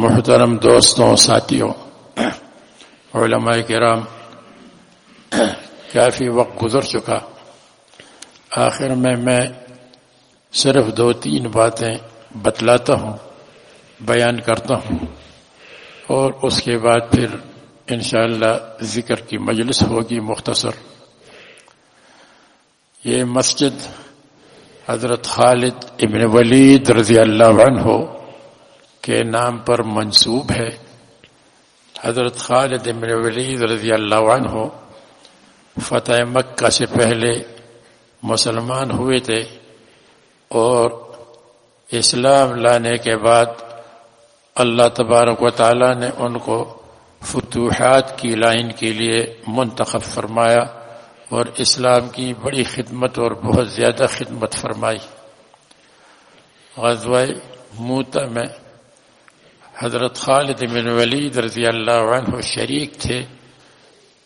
محترم دوستوں، ساتھیوں، علماء کرام، کافی وقت گزر چکا۔ آخر میں میں صرف دو تین باتیں بتلاتا ہوں، بیان کرتا ہوں، اور اس کے بعد پھر انشاءاللہ ذکر کی مجلس ہوگی مختصر۔ یہ مسجد حضرت خالد ابن ولید رضی اللہ عنہ کے نام پر منصوب ہے۔ حضرت خالد بن ولید رضی اللہ عنہ فتح مکہ سے پہلے مسلمان ہوئے تھے اور اسلام لانے کے بعد اللہ تبارک و تعالیٰ نے ان کو فتوحات کی لائن کے لیے منتخب فرمایا اور اسلام کی بڑی خدمت اور بہت زیادہ خدمت فرمائی۔ غزوہ موتا میں حضرت خالد بن ولید رضی اللہ عنہ شریک تھے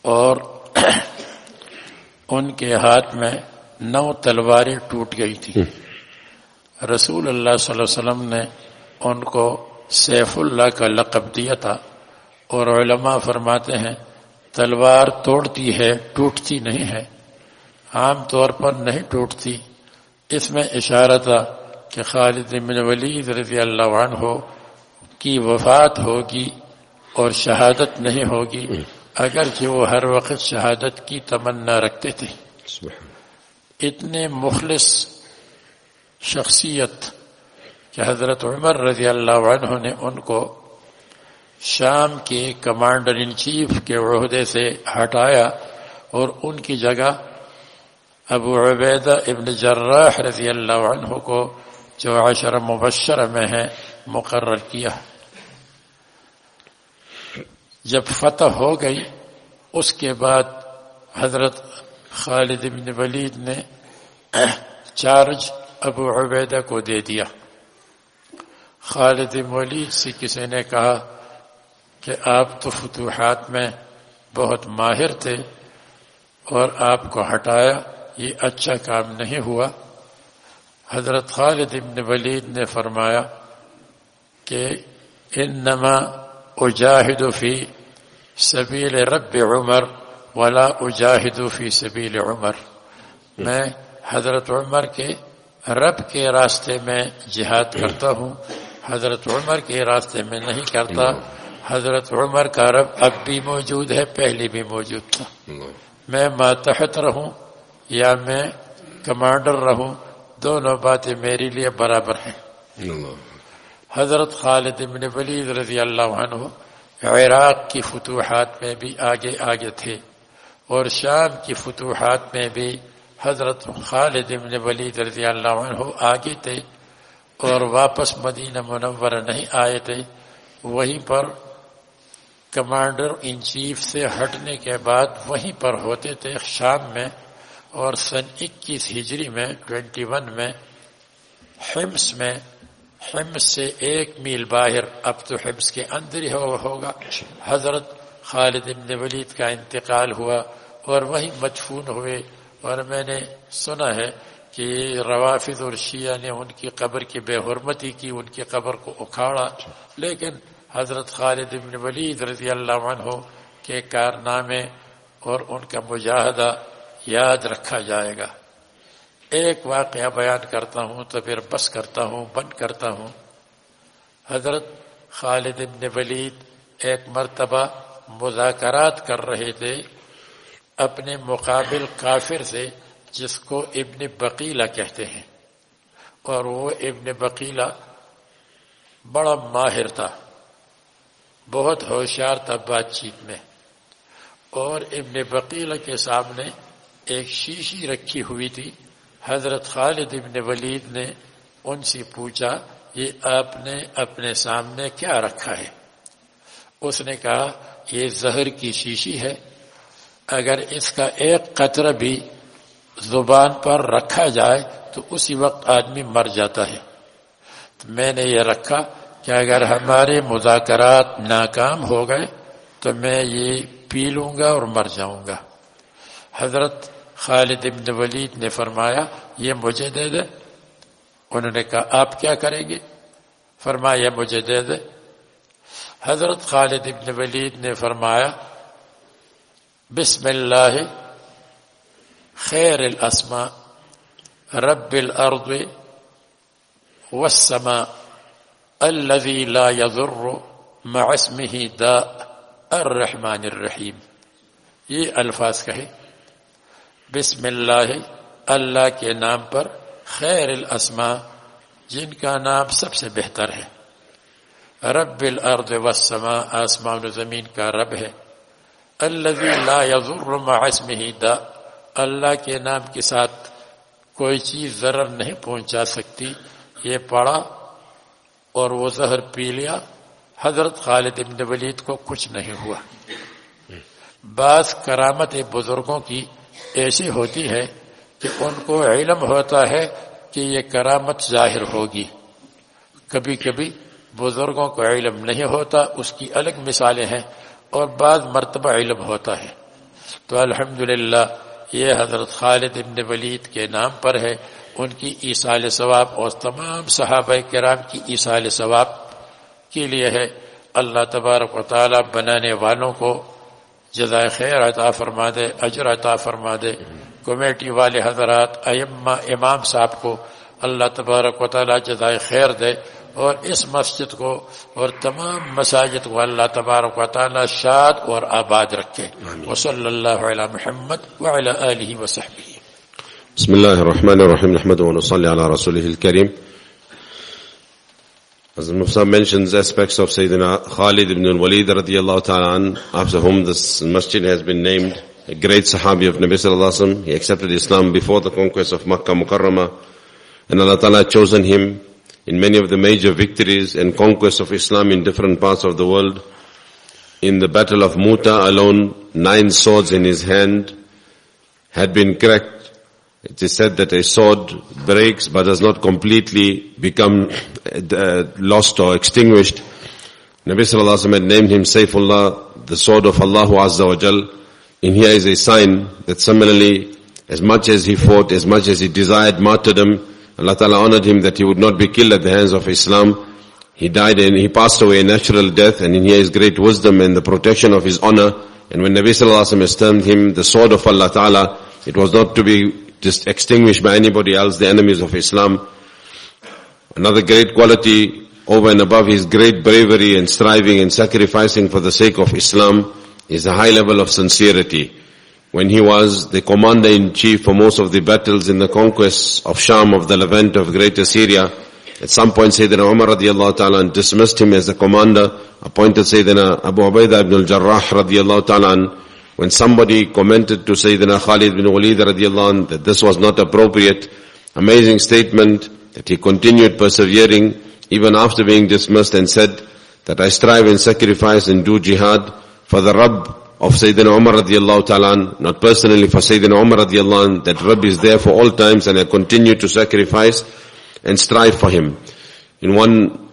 اور ان کے ہاتھ میں نو تلواریں ٹوٹ گئی تھی رسول اللہ صلی اللہ علیہ وسلم نے ان کو سیف اللہ کا لقب دیا تھا اور علماء فرماتے ہیں تلوار توڑتی ہے ٹوٹتی نہیں ہے۔ عام طور پر نہیں ٹوٹتی۔ اس میں اشارہ تھا کہ خالد بن ولید رضی اللہ عنہ کی وفات ہوگی اور شہادت نہیں ہوگی اگرچہ وہ ہر وقت شہادت کی تمنا رکھتے تھے۔ اتنے مخلص شخصیت کہ حضرت عمر رضی اللہ عنہ نے ان کو شام کے کمانڈر ان چیف کے عہدے سے ہٹایا اور ان کی جگہ ابو عبیدہ ابن جراح رضی اللہ عنہ کو جو عشر مبشر میں ہیں مقرر کیا۔ جب فتح ہو گئی، اس کے بعد حضرت خالد بن ولید نے چارج ابو عبیدہ کو دے دیا۔ خالد ولید سے کسی نے کہا کہ آپ تو فتوحات میں بہت ماہر تھے اور آپ کو ہٹایا، یہ اچھا کام نہیں ہوا۔ حضرت خالد بن ولید نے فرمایا کہ انما اجاہد فی سبیل رب عمر ولا اجاہد فی سبیل عمر. میں حضرت عمر کے رب کے راستے میں جہاد کرتا ہوں، حضرت عمر کے راستے میں نہیں کرتا، حضرت عمر کا رب اب بھی موجود ہے، پہلے بھی موجود تھا۔ میں ماتحت رہوں یا میں کمانڈر رہوں، دونوں باتیں میرے لیے برابر ہیں۔ حضرت خالد بن ولید رضی اللہ عنہ عراق کی فتوحات میں بھی آگے آگے تھے اور شام کی فتوحات میں بھی حضرت خالد بن ولید رضی اللہ عنہ آگے تھے اور واپس مدینہ منور نہیں آئے تھے، وہیں پر کمانڈر ان چیف سے ہٹنے کے بعد وہیں پر ہوتے تھے شام میں اور سن اکیس ہجری میں، ٹوینٹی ون میں حمس میں حمص سے ایک میل باہر اب تو حمص کے اندر ہی ہوگا۔ حضرت خالد ابن ولید کا انتقال ہوا اور وہی مدفون ہوئے اور میں نے سنا ہے کہ روافظ اور شیعہ نے ان کی قبر کی بے حرمتی کی، ان کی قبر کو اکھاڑا۔ لیکن حضرت خالد ابن ولید رضی اللہ عنہ کے کارنامے اور ان کا مجاہدہ یاد رکھا جائے گا۔ ایک واقعہ بیان کرتا ہوں تو پھر بس کرتا ہوں، بند کرتا ہوں۔ حضرت خالد ابن ولید ایک مرتبہ مذاکرات کر رہے تھے اپنے مقابل کافر سے، جس کو ابن بقیلہ کہتے ہیں۔ اور وہ ابن بقیلہ بڑا ماہر تھا، بہت ہوشیار تھا بات چیت میں۔ اور ابن بقیلہ کے سامنے ایک شیشی رکھی ہوئی تھی۔ حضرت خالد ابن ولید نے ان سے پوچھا، یہ آپ نے اپنے سامنے کیا رکھا ہے؟ اس نے کہا، یہ زہر کی شیشی ہے، اگر اس کا ایک قطرہ بھی زبان پر رکھا جائے تو اسی وقت آدمی مر جاتا ہے۔ تو میں نے یہ رکھا کہ اگر ہمارے مذاکرات ناکام ہو گئے تو میں یہ پی لوں گا اور مر جاؤں گا۔ حضرت خالد ابن ولید نے فرمایا، یہ مجھے دے دے انہوں نے کہا، آپ کیا کریں گے؟ فرمایا مجھے دے دے حضرت خالد ابن ولید نے فرمایا بسم اللہ خیر الاسماء، رب الارض والسماء الذي لا يضر مع اسمه داء الرحمن الرحیم۔ یہ الفاظ کہیں۔ بسم اللہ اللہ کے نام پر خیر الاسما جن کا نام سب سے بہتر ہے۔ رب الارض والسماء، آسمان و زمین کا رب ہے۔ الذي لا يضر مع اسمه دا، اللہ کے نام کے ساتھ کوئی چیز ضرر نہیں پہنچا سکتی۔ یہ پڑا اور وہ زہر پی لیا۔ حضرت خالد ابن ولید کو کچھ نہیں ہوا۔ بعض کرامت بزرگوں کی ایسی ہوتی ہے کہ ان کو علم ہوتا ہے کہ یہ کرامت ظاہر ہوگی۔ کبھی کبھی بزرگوں کو علم نہیں ہوتا، اس کی الگ مثالیں ہیں اور بعض مرتبہ علم ہوتا ہے۔ تو الحمد یہ حضرت خالد ابن ولید کے نام پر ہے۔ ان کی ایصال ثواب اور تمام صحابہ کرام کی عیسال ثواب کے لیے ہے۔ اللہ تبارک و تعالیٰ بنانے والوں کو جزائے خیر عطا فرما دے اجر عطا فرما دے۔ کمیٹی والے حضرات ائمہ امام صاحب کو اللہ تبارک و تعالی جزائے خیر دے اور اس مسجد کو اور تمام مساجد کو اللہ تبارک و تعالی شاد اور آباد رکھے۔ وصلی اللہ علی محمد وعلی آلہ وصحبہ
بسم اللہ الرحمن الرحیم نحمد و نصلی علی رسوله الكریم As Mufsar mentions aspects of Sayyidina Khalid ibn al-Walid radiallahu ta'ala after whom this masjid has been named, a great sahabi of Nabi sallallahu alaihi wasallam. He accepted Islam before the conquest of Makkah Mukarramah. And Allah ta'ala had chosen him in many of the major victories and conquests of Islam in different parts of the world. In the battle of Muta alone, nine swords in his hand had been cracked it is said that a sword breaks but does not completely become uh, lost or extinguished. Nabi Sallallahu Alaihi Wasallam had named him Saifullah, the sword of Allah Azza wa Jal. In here is a sign that similarly, as much as he fought, as much as he desired martyrdom, Allah Ta'ala honored him that he would not be killed at the hands of Islam. He died and he passed away a natural death and in here is great wisdom and the protection of his honor. And when Nabi Sallallahu Alaihi Wasallam termed him the sword of Allah Ta'ala, it was not to be just extinguished by anybody else, the enemies of Islam. Another great quality over and above his great bravery and striving and sacrificing for the sake of Islam is a high level of sincerity. When he was the commander in chief for most of the battles in the conquests of Sham, of the Levant, of Greater Syria, at some point Sayyidina Umar radiallahu ta'ala dismissed him as the commander, appointed Sayyidina Abu Ubaidah ibn al-Jarrah radiallahu ta'ala when somebody commented to Sayyidina Khalid bin Walid radiallahu anh that this was not appropriate, amazing statement that he continued persevering even after being dismissed and said that I strive and sacrifice and do jihad for the Rabb of Sayyidina Umar radiallahu ta'ala, not personally for Sayyidina Umar radiallahu anh, that Rabb is there for all times and I continue to sacrifice and strive for him. In one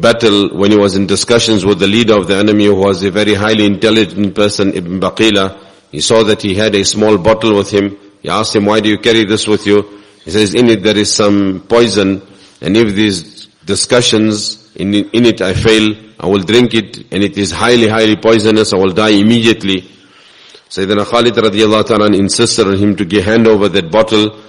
battle when he was in discussions with the leader of the enemy who was a very highly intelligent person, Ibn Baqila. He saw that he had a small bottle with him. He asked him, why do you carry this with you? He says, in it there is some poison and if these discussions, in, in it I fail, I will drink it and it is highly, highly poisonous, I will die immediately. Sayyidina Khalid radiallahu ta'ala insisted on him to hand over that bottle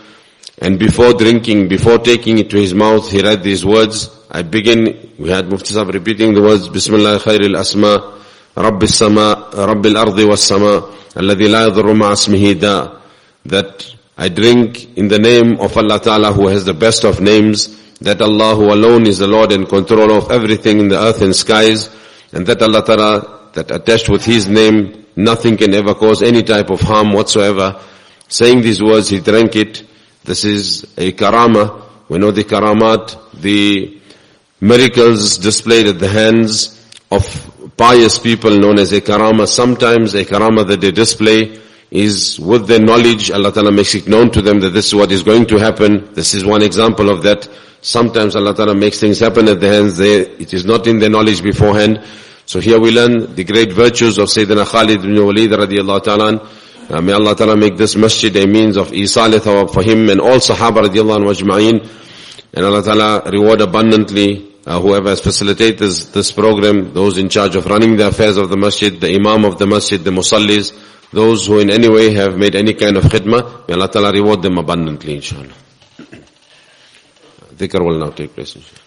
and before drinking, before taking it to his mouth, he read these words, I begin, we had Mufti Sahib repeating the words, Bismillah khairil asma, Rabbil sama, Rabbil ardi was sama, alladhi la yadhurru ma'asmihi da, that I drink in the name of Allah Ta'ala who has the best of names, that Allah who alone is the Lord and controller of everything in the earth and skies, and that Allah Ta'ala, that attached with His name, nothing can ever cause any type of harm whatsoever. Saying these words, he drank it. This is a karama. We know the karamat, the miracles displayed at the hands of pious people known as a karama. Sometimes a karama that they display is with their knowledge, Allah Ta'ala makes it known to them that this is what is going to happen. This is one example of that. Sometimes Allah Ta'ala makes things happen at the hands there. It is not in their knowledge beforehand. So here we learn the great virtues of Sayyidina Khalid ibn Walid radiallahu ta'ala. Uh, may Allah Ta'ala make this masjid a means of isal thawab for him and all Sahaba radiallahu anhu ajma'in. And Allah Ta'ala reward abundantly uh, whoever has facilitated this, this program, those in charge of running the affairs of the masjid, the imam of the masjid, the musallis, those who in any way have made any kind of khidmah, may Allah Ta'ala reward them abundantly inshallah. Dhikr will now take place inshallah.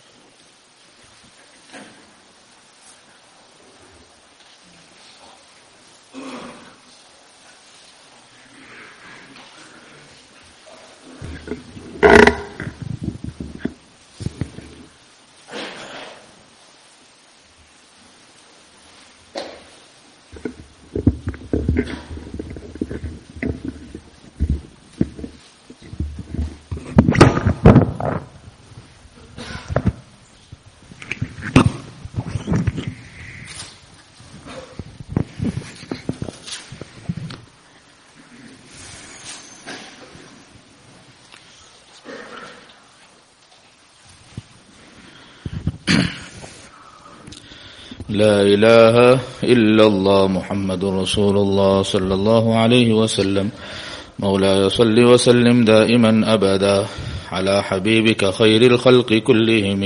لا إله إلا الله محمد رسول الله صلى الله عليه وسلم. مولاي صل وسلم دائما أبدا على حبيبك خير الخلق كلهم.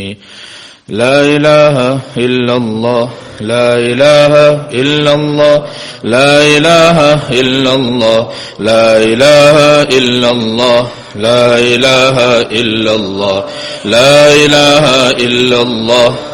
لا إله إلا الله لا إله إلا الله لا إله إلا الله لا إله إلا الله لا إله إلا الله لا إله إلا الله.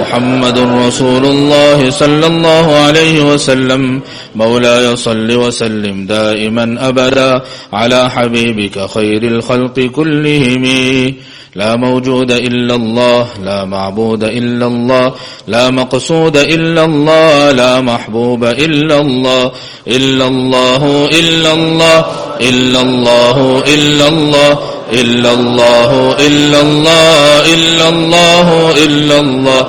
محمد رسول الله صلى الله عليه وسلم مولاي صل وسلم دائما أبدا على حبيبك خير الخلق كلهم لا موجود إلا الله لا معبود إلا الله لا مقصود إلا الله لا محبوب إلا الله إلا الله إلا الله إلا الله إلا الله إلا الله إلا الله إلا الله إلا الله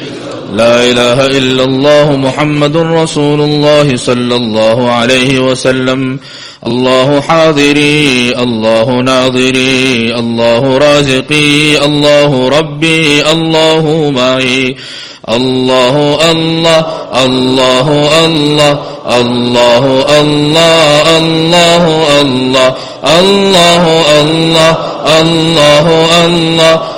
لا إله إلا الله محمد رسول الله صلى الله عليه وسلم. الله حاضري الله ناظري الله رازقي الله ربي الله معي. الله الله الله الله الله الله الله الله الله الله الله الله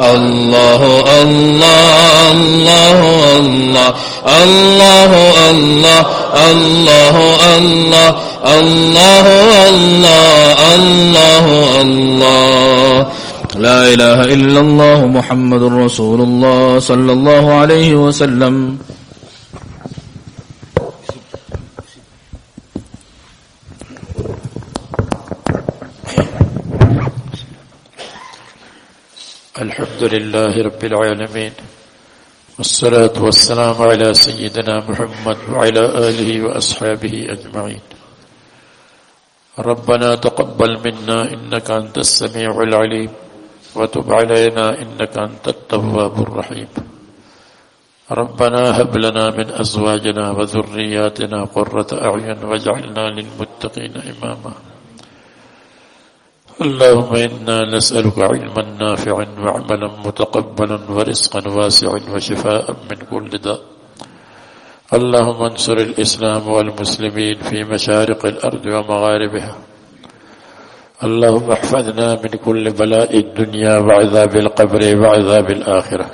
الله الله الله الله الله الله الله الله الله الله الله الله لا إله إلا الله محمد رسول الله صلى الله عليه وسلم
الحمد لله رب العالمين والصلاة والسلام على سيدنا محمد وعلى آله وأصحابه أجمعين. ربنا تقبل منا إنك أنت السميع العليم وتب علينا إنك أنت التواب الرحيم. ربنا هب لنا من أزواجنا وذرياتنا قرة أعين واجعلنا للمتقين إماما. اللهم إنا نسألك علما نافعا وعملا متقبلا ورزقا واسعا وشفاء من كل داء. اللهم انصر الإسلام والمسلمين في مشارق الأرض ومغاربها. اللهم احفظنا من كل بلاء الدنيا وعذاب القبر وعذاب الآخرة.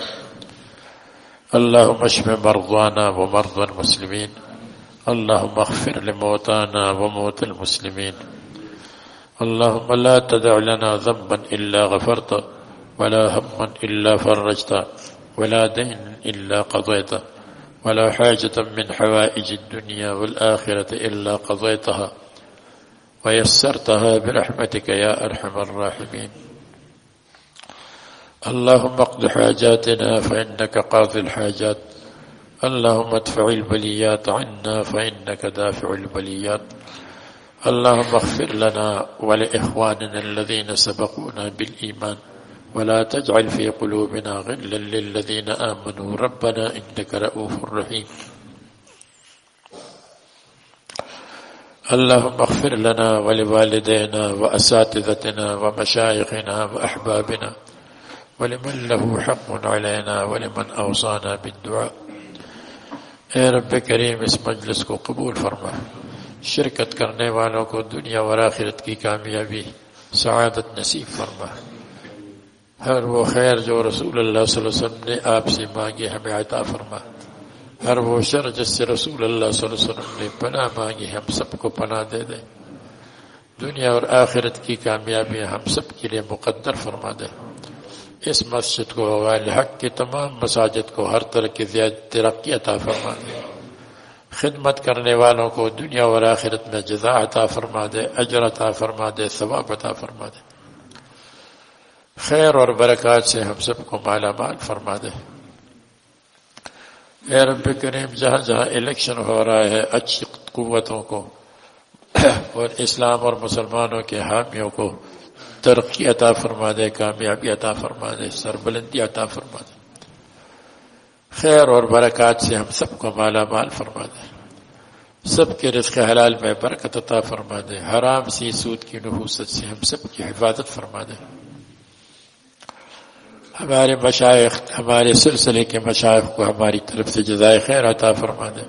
اللهم اشف مرضانا ومرضى المسلمين. اللهم اغفر لموتانا وموتى المسلمين. اللهم لا تدع لنا ذنبا إلا غفرت ولا هما إلا فرجت ولا دين إلا قضيت ولا حاجة من حوائج الدنيا والآخرة إلا قضيتها. ويسرتها برحمتك يا أرحم الراحمين. اللهم اقض حاجاتنا فإنك قاضي الحاجات. اللهم ادفع البليات عنا فإنك دافع البليات. اللهم اغفر لنا ولإخواننا الذين سبقونا بالإيمان ولا تجعل في قلوبنا غلا للذين آمنوا. ربنا إنك رؤوف رحيم. اللهم اغفر لنا ولوالدينا وأساتذتنا ومشايخنا وأحبابنا ولمن له حق علينا ولمن أوصانا بالدعاء. اے رب کریم اس مجلس کو قبول فرما. شرکت کرنے والوں کو دنیا اور آخرت کی کامیابی سعادت نصیب فرما۔ ہر وہ خیر جو رسول اللہ صلی اللہ علیہ وسلم نے آپ سے مانگی ہمیں عطا فرما۔ ہر وہ شر جس سے رسول اللہ صلی اللہ علیہ وسلم نے پناہ مانگی ہم سب کو پناہ دے دے دنیا اور آخرت کی کامیابی ہم سب کے لیے مقدر فرما دے۔ اس مسجد کو حق کے تمام مساجد کو ہر طرح کی زیادہ ترقی عطا فرما۔ دے خدمت کرنے والوں کو دنیا اور آخرت میں جزا عطا فرما دے، اجر عطا فرما دے، ثواب عطا فرما دے۔ خیر اور برکات سے ہم سب کو مالا مال فرما دے۔ اے رب کریم، جہاں جہاں الیکشن ہو رہا ہے، اچھی قوتوں کو اور اسلام اور مسلمانوں کے حامیوں کو ترقی عطا فرما دے، کامیابی عطا فرما دے، سربلندی عطا فرما دے۔ خیر اور برکات سے ہم سب کو مالا مال فرما دے۔ سب کے رزق حلال میں برکت عطا فرما دے۔ حرام سی سود کی نحوست سے ہم سب کی حفاظت فرما دے۔ ہمارے مشائق ہمارے سلسلے کے مشائق کو ہماری طرف سے جزائے خیر عطا فرما دے۔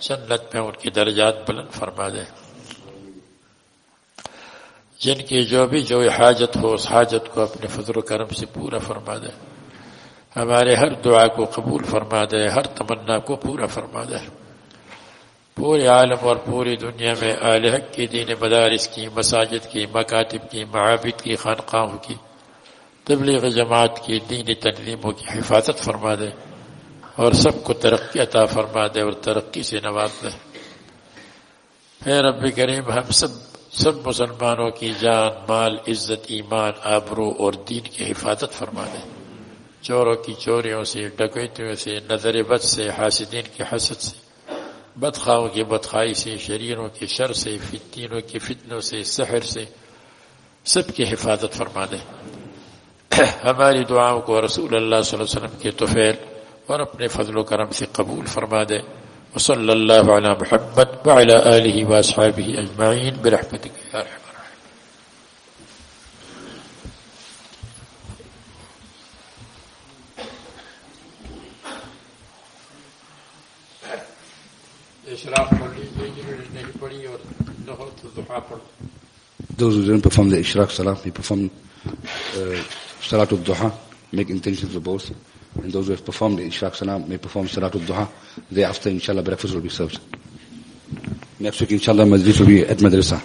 جنت میں ان کی درجات بلند فرما دے۔ جن کی جو بھی جو حاجت ہو، اس حاجت کو اپنے فضل و کرم سے پورا فرما دے۔ ہمارے ہر دعا کو قبول فرما دے، ہر تمنا کو پورا فرما دے۔ پورے عالم اور پوری دنیا میں حق کی، دین مدارس کی، مساجد کی، مکاتب کی، معابد کی، خانقاہوں کی، تبلیغ جماعت کی دینی تنظیموں کی حفاظت فرما دے اور سب کو ترقی عطا فرما دے اور ترقی سے نواز دے۔ اے رب کریم، ہم سب سب مسلمانوں کی جان، مال، عزت، ایمان، آبرو اور دین کی حفاظت فرما دے۔ چوروں کی چوریوں سے، ڈکیتوں سے، نظر بد سے، حاسدین کی حسد سے، بدخواہوں کی بدخوائی سے، شریروں کے شر سے فتینوں کی فتنوں سے، سحر سے، سب کی حفاظت فرما دے۔ ہماری دعاؤں کو رسول اللہ صلی اللہ علیہ وسلم کے توفیل اور اپنے فضل و کرم سے قبول فرما دے۔ وصلی اللہ علی محمد وعلی آلہ واصحابہ اجمعین برحمتک یا رحمت۔
Those who didn't perform the Ishraq Salah, we perform uh, Salatul Duha, make intentions of both. And those who have performed the Ishraq Salah may perform Salat Salatul Duha. Thereafter, inshallah, breakfast will be served. Next week, inshallah, Majlis will be at Madrasa.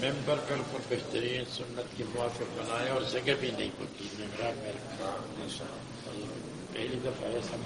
ممبر کل کو بہترین سنت کی موافق بنائے اور جگہ بھی نہیں پہنچی پہلی دفعہ ایسا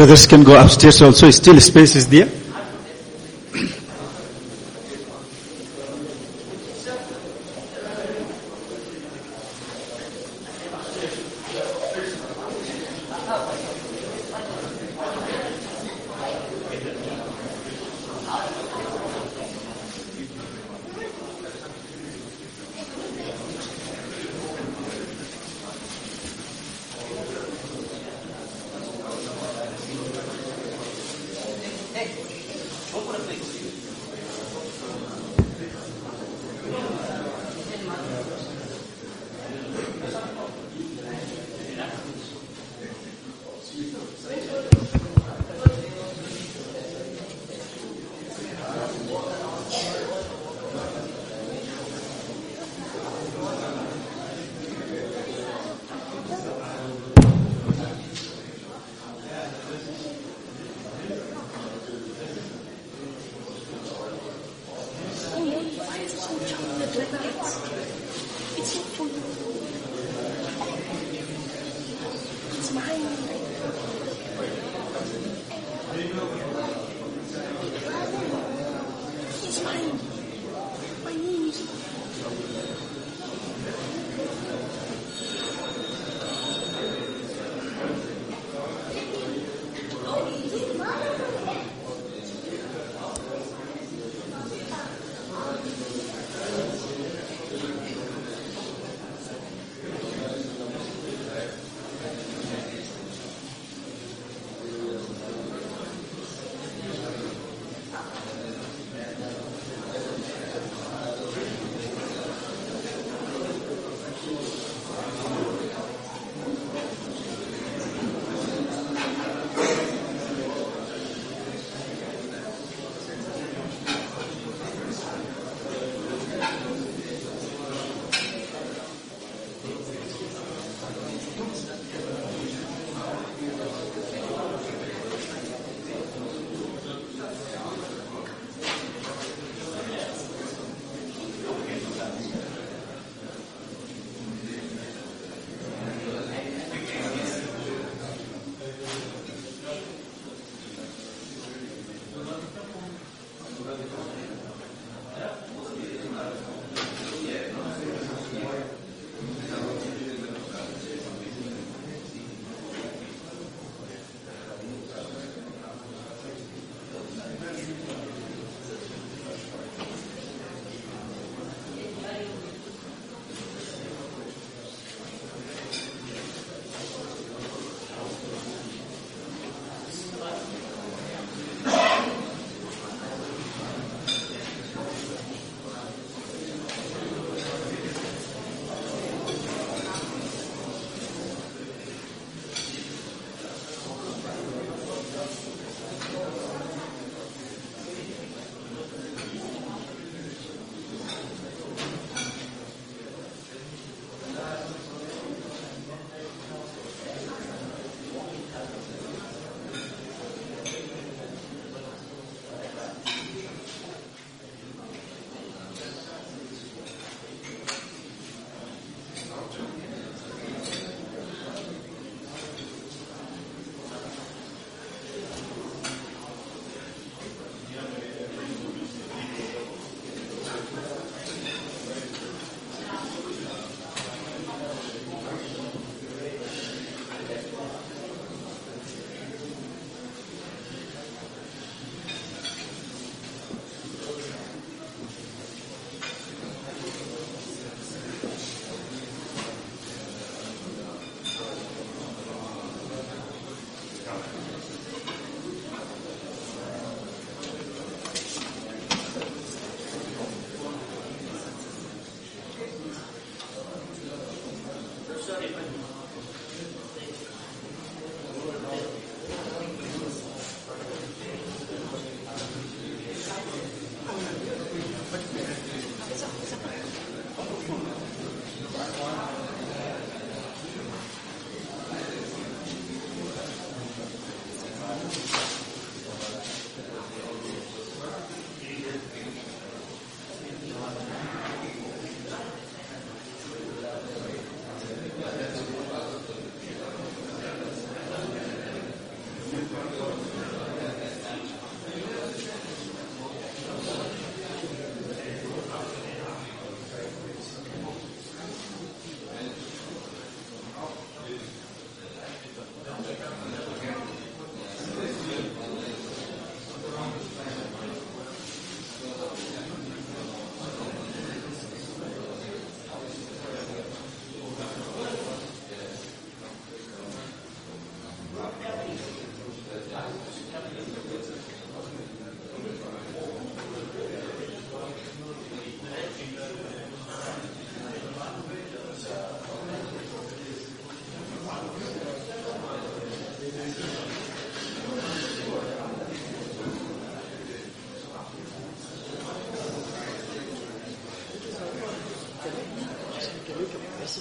Brothers can go upstairs also. Still space is there.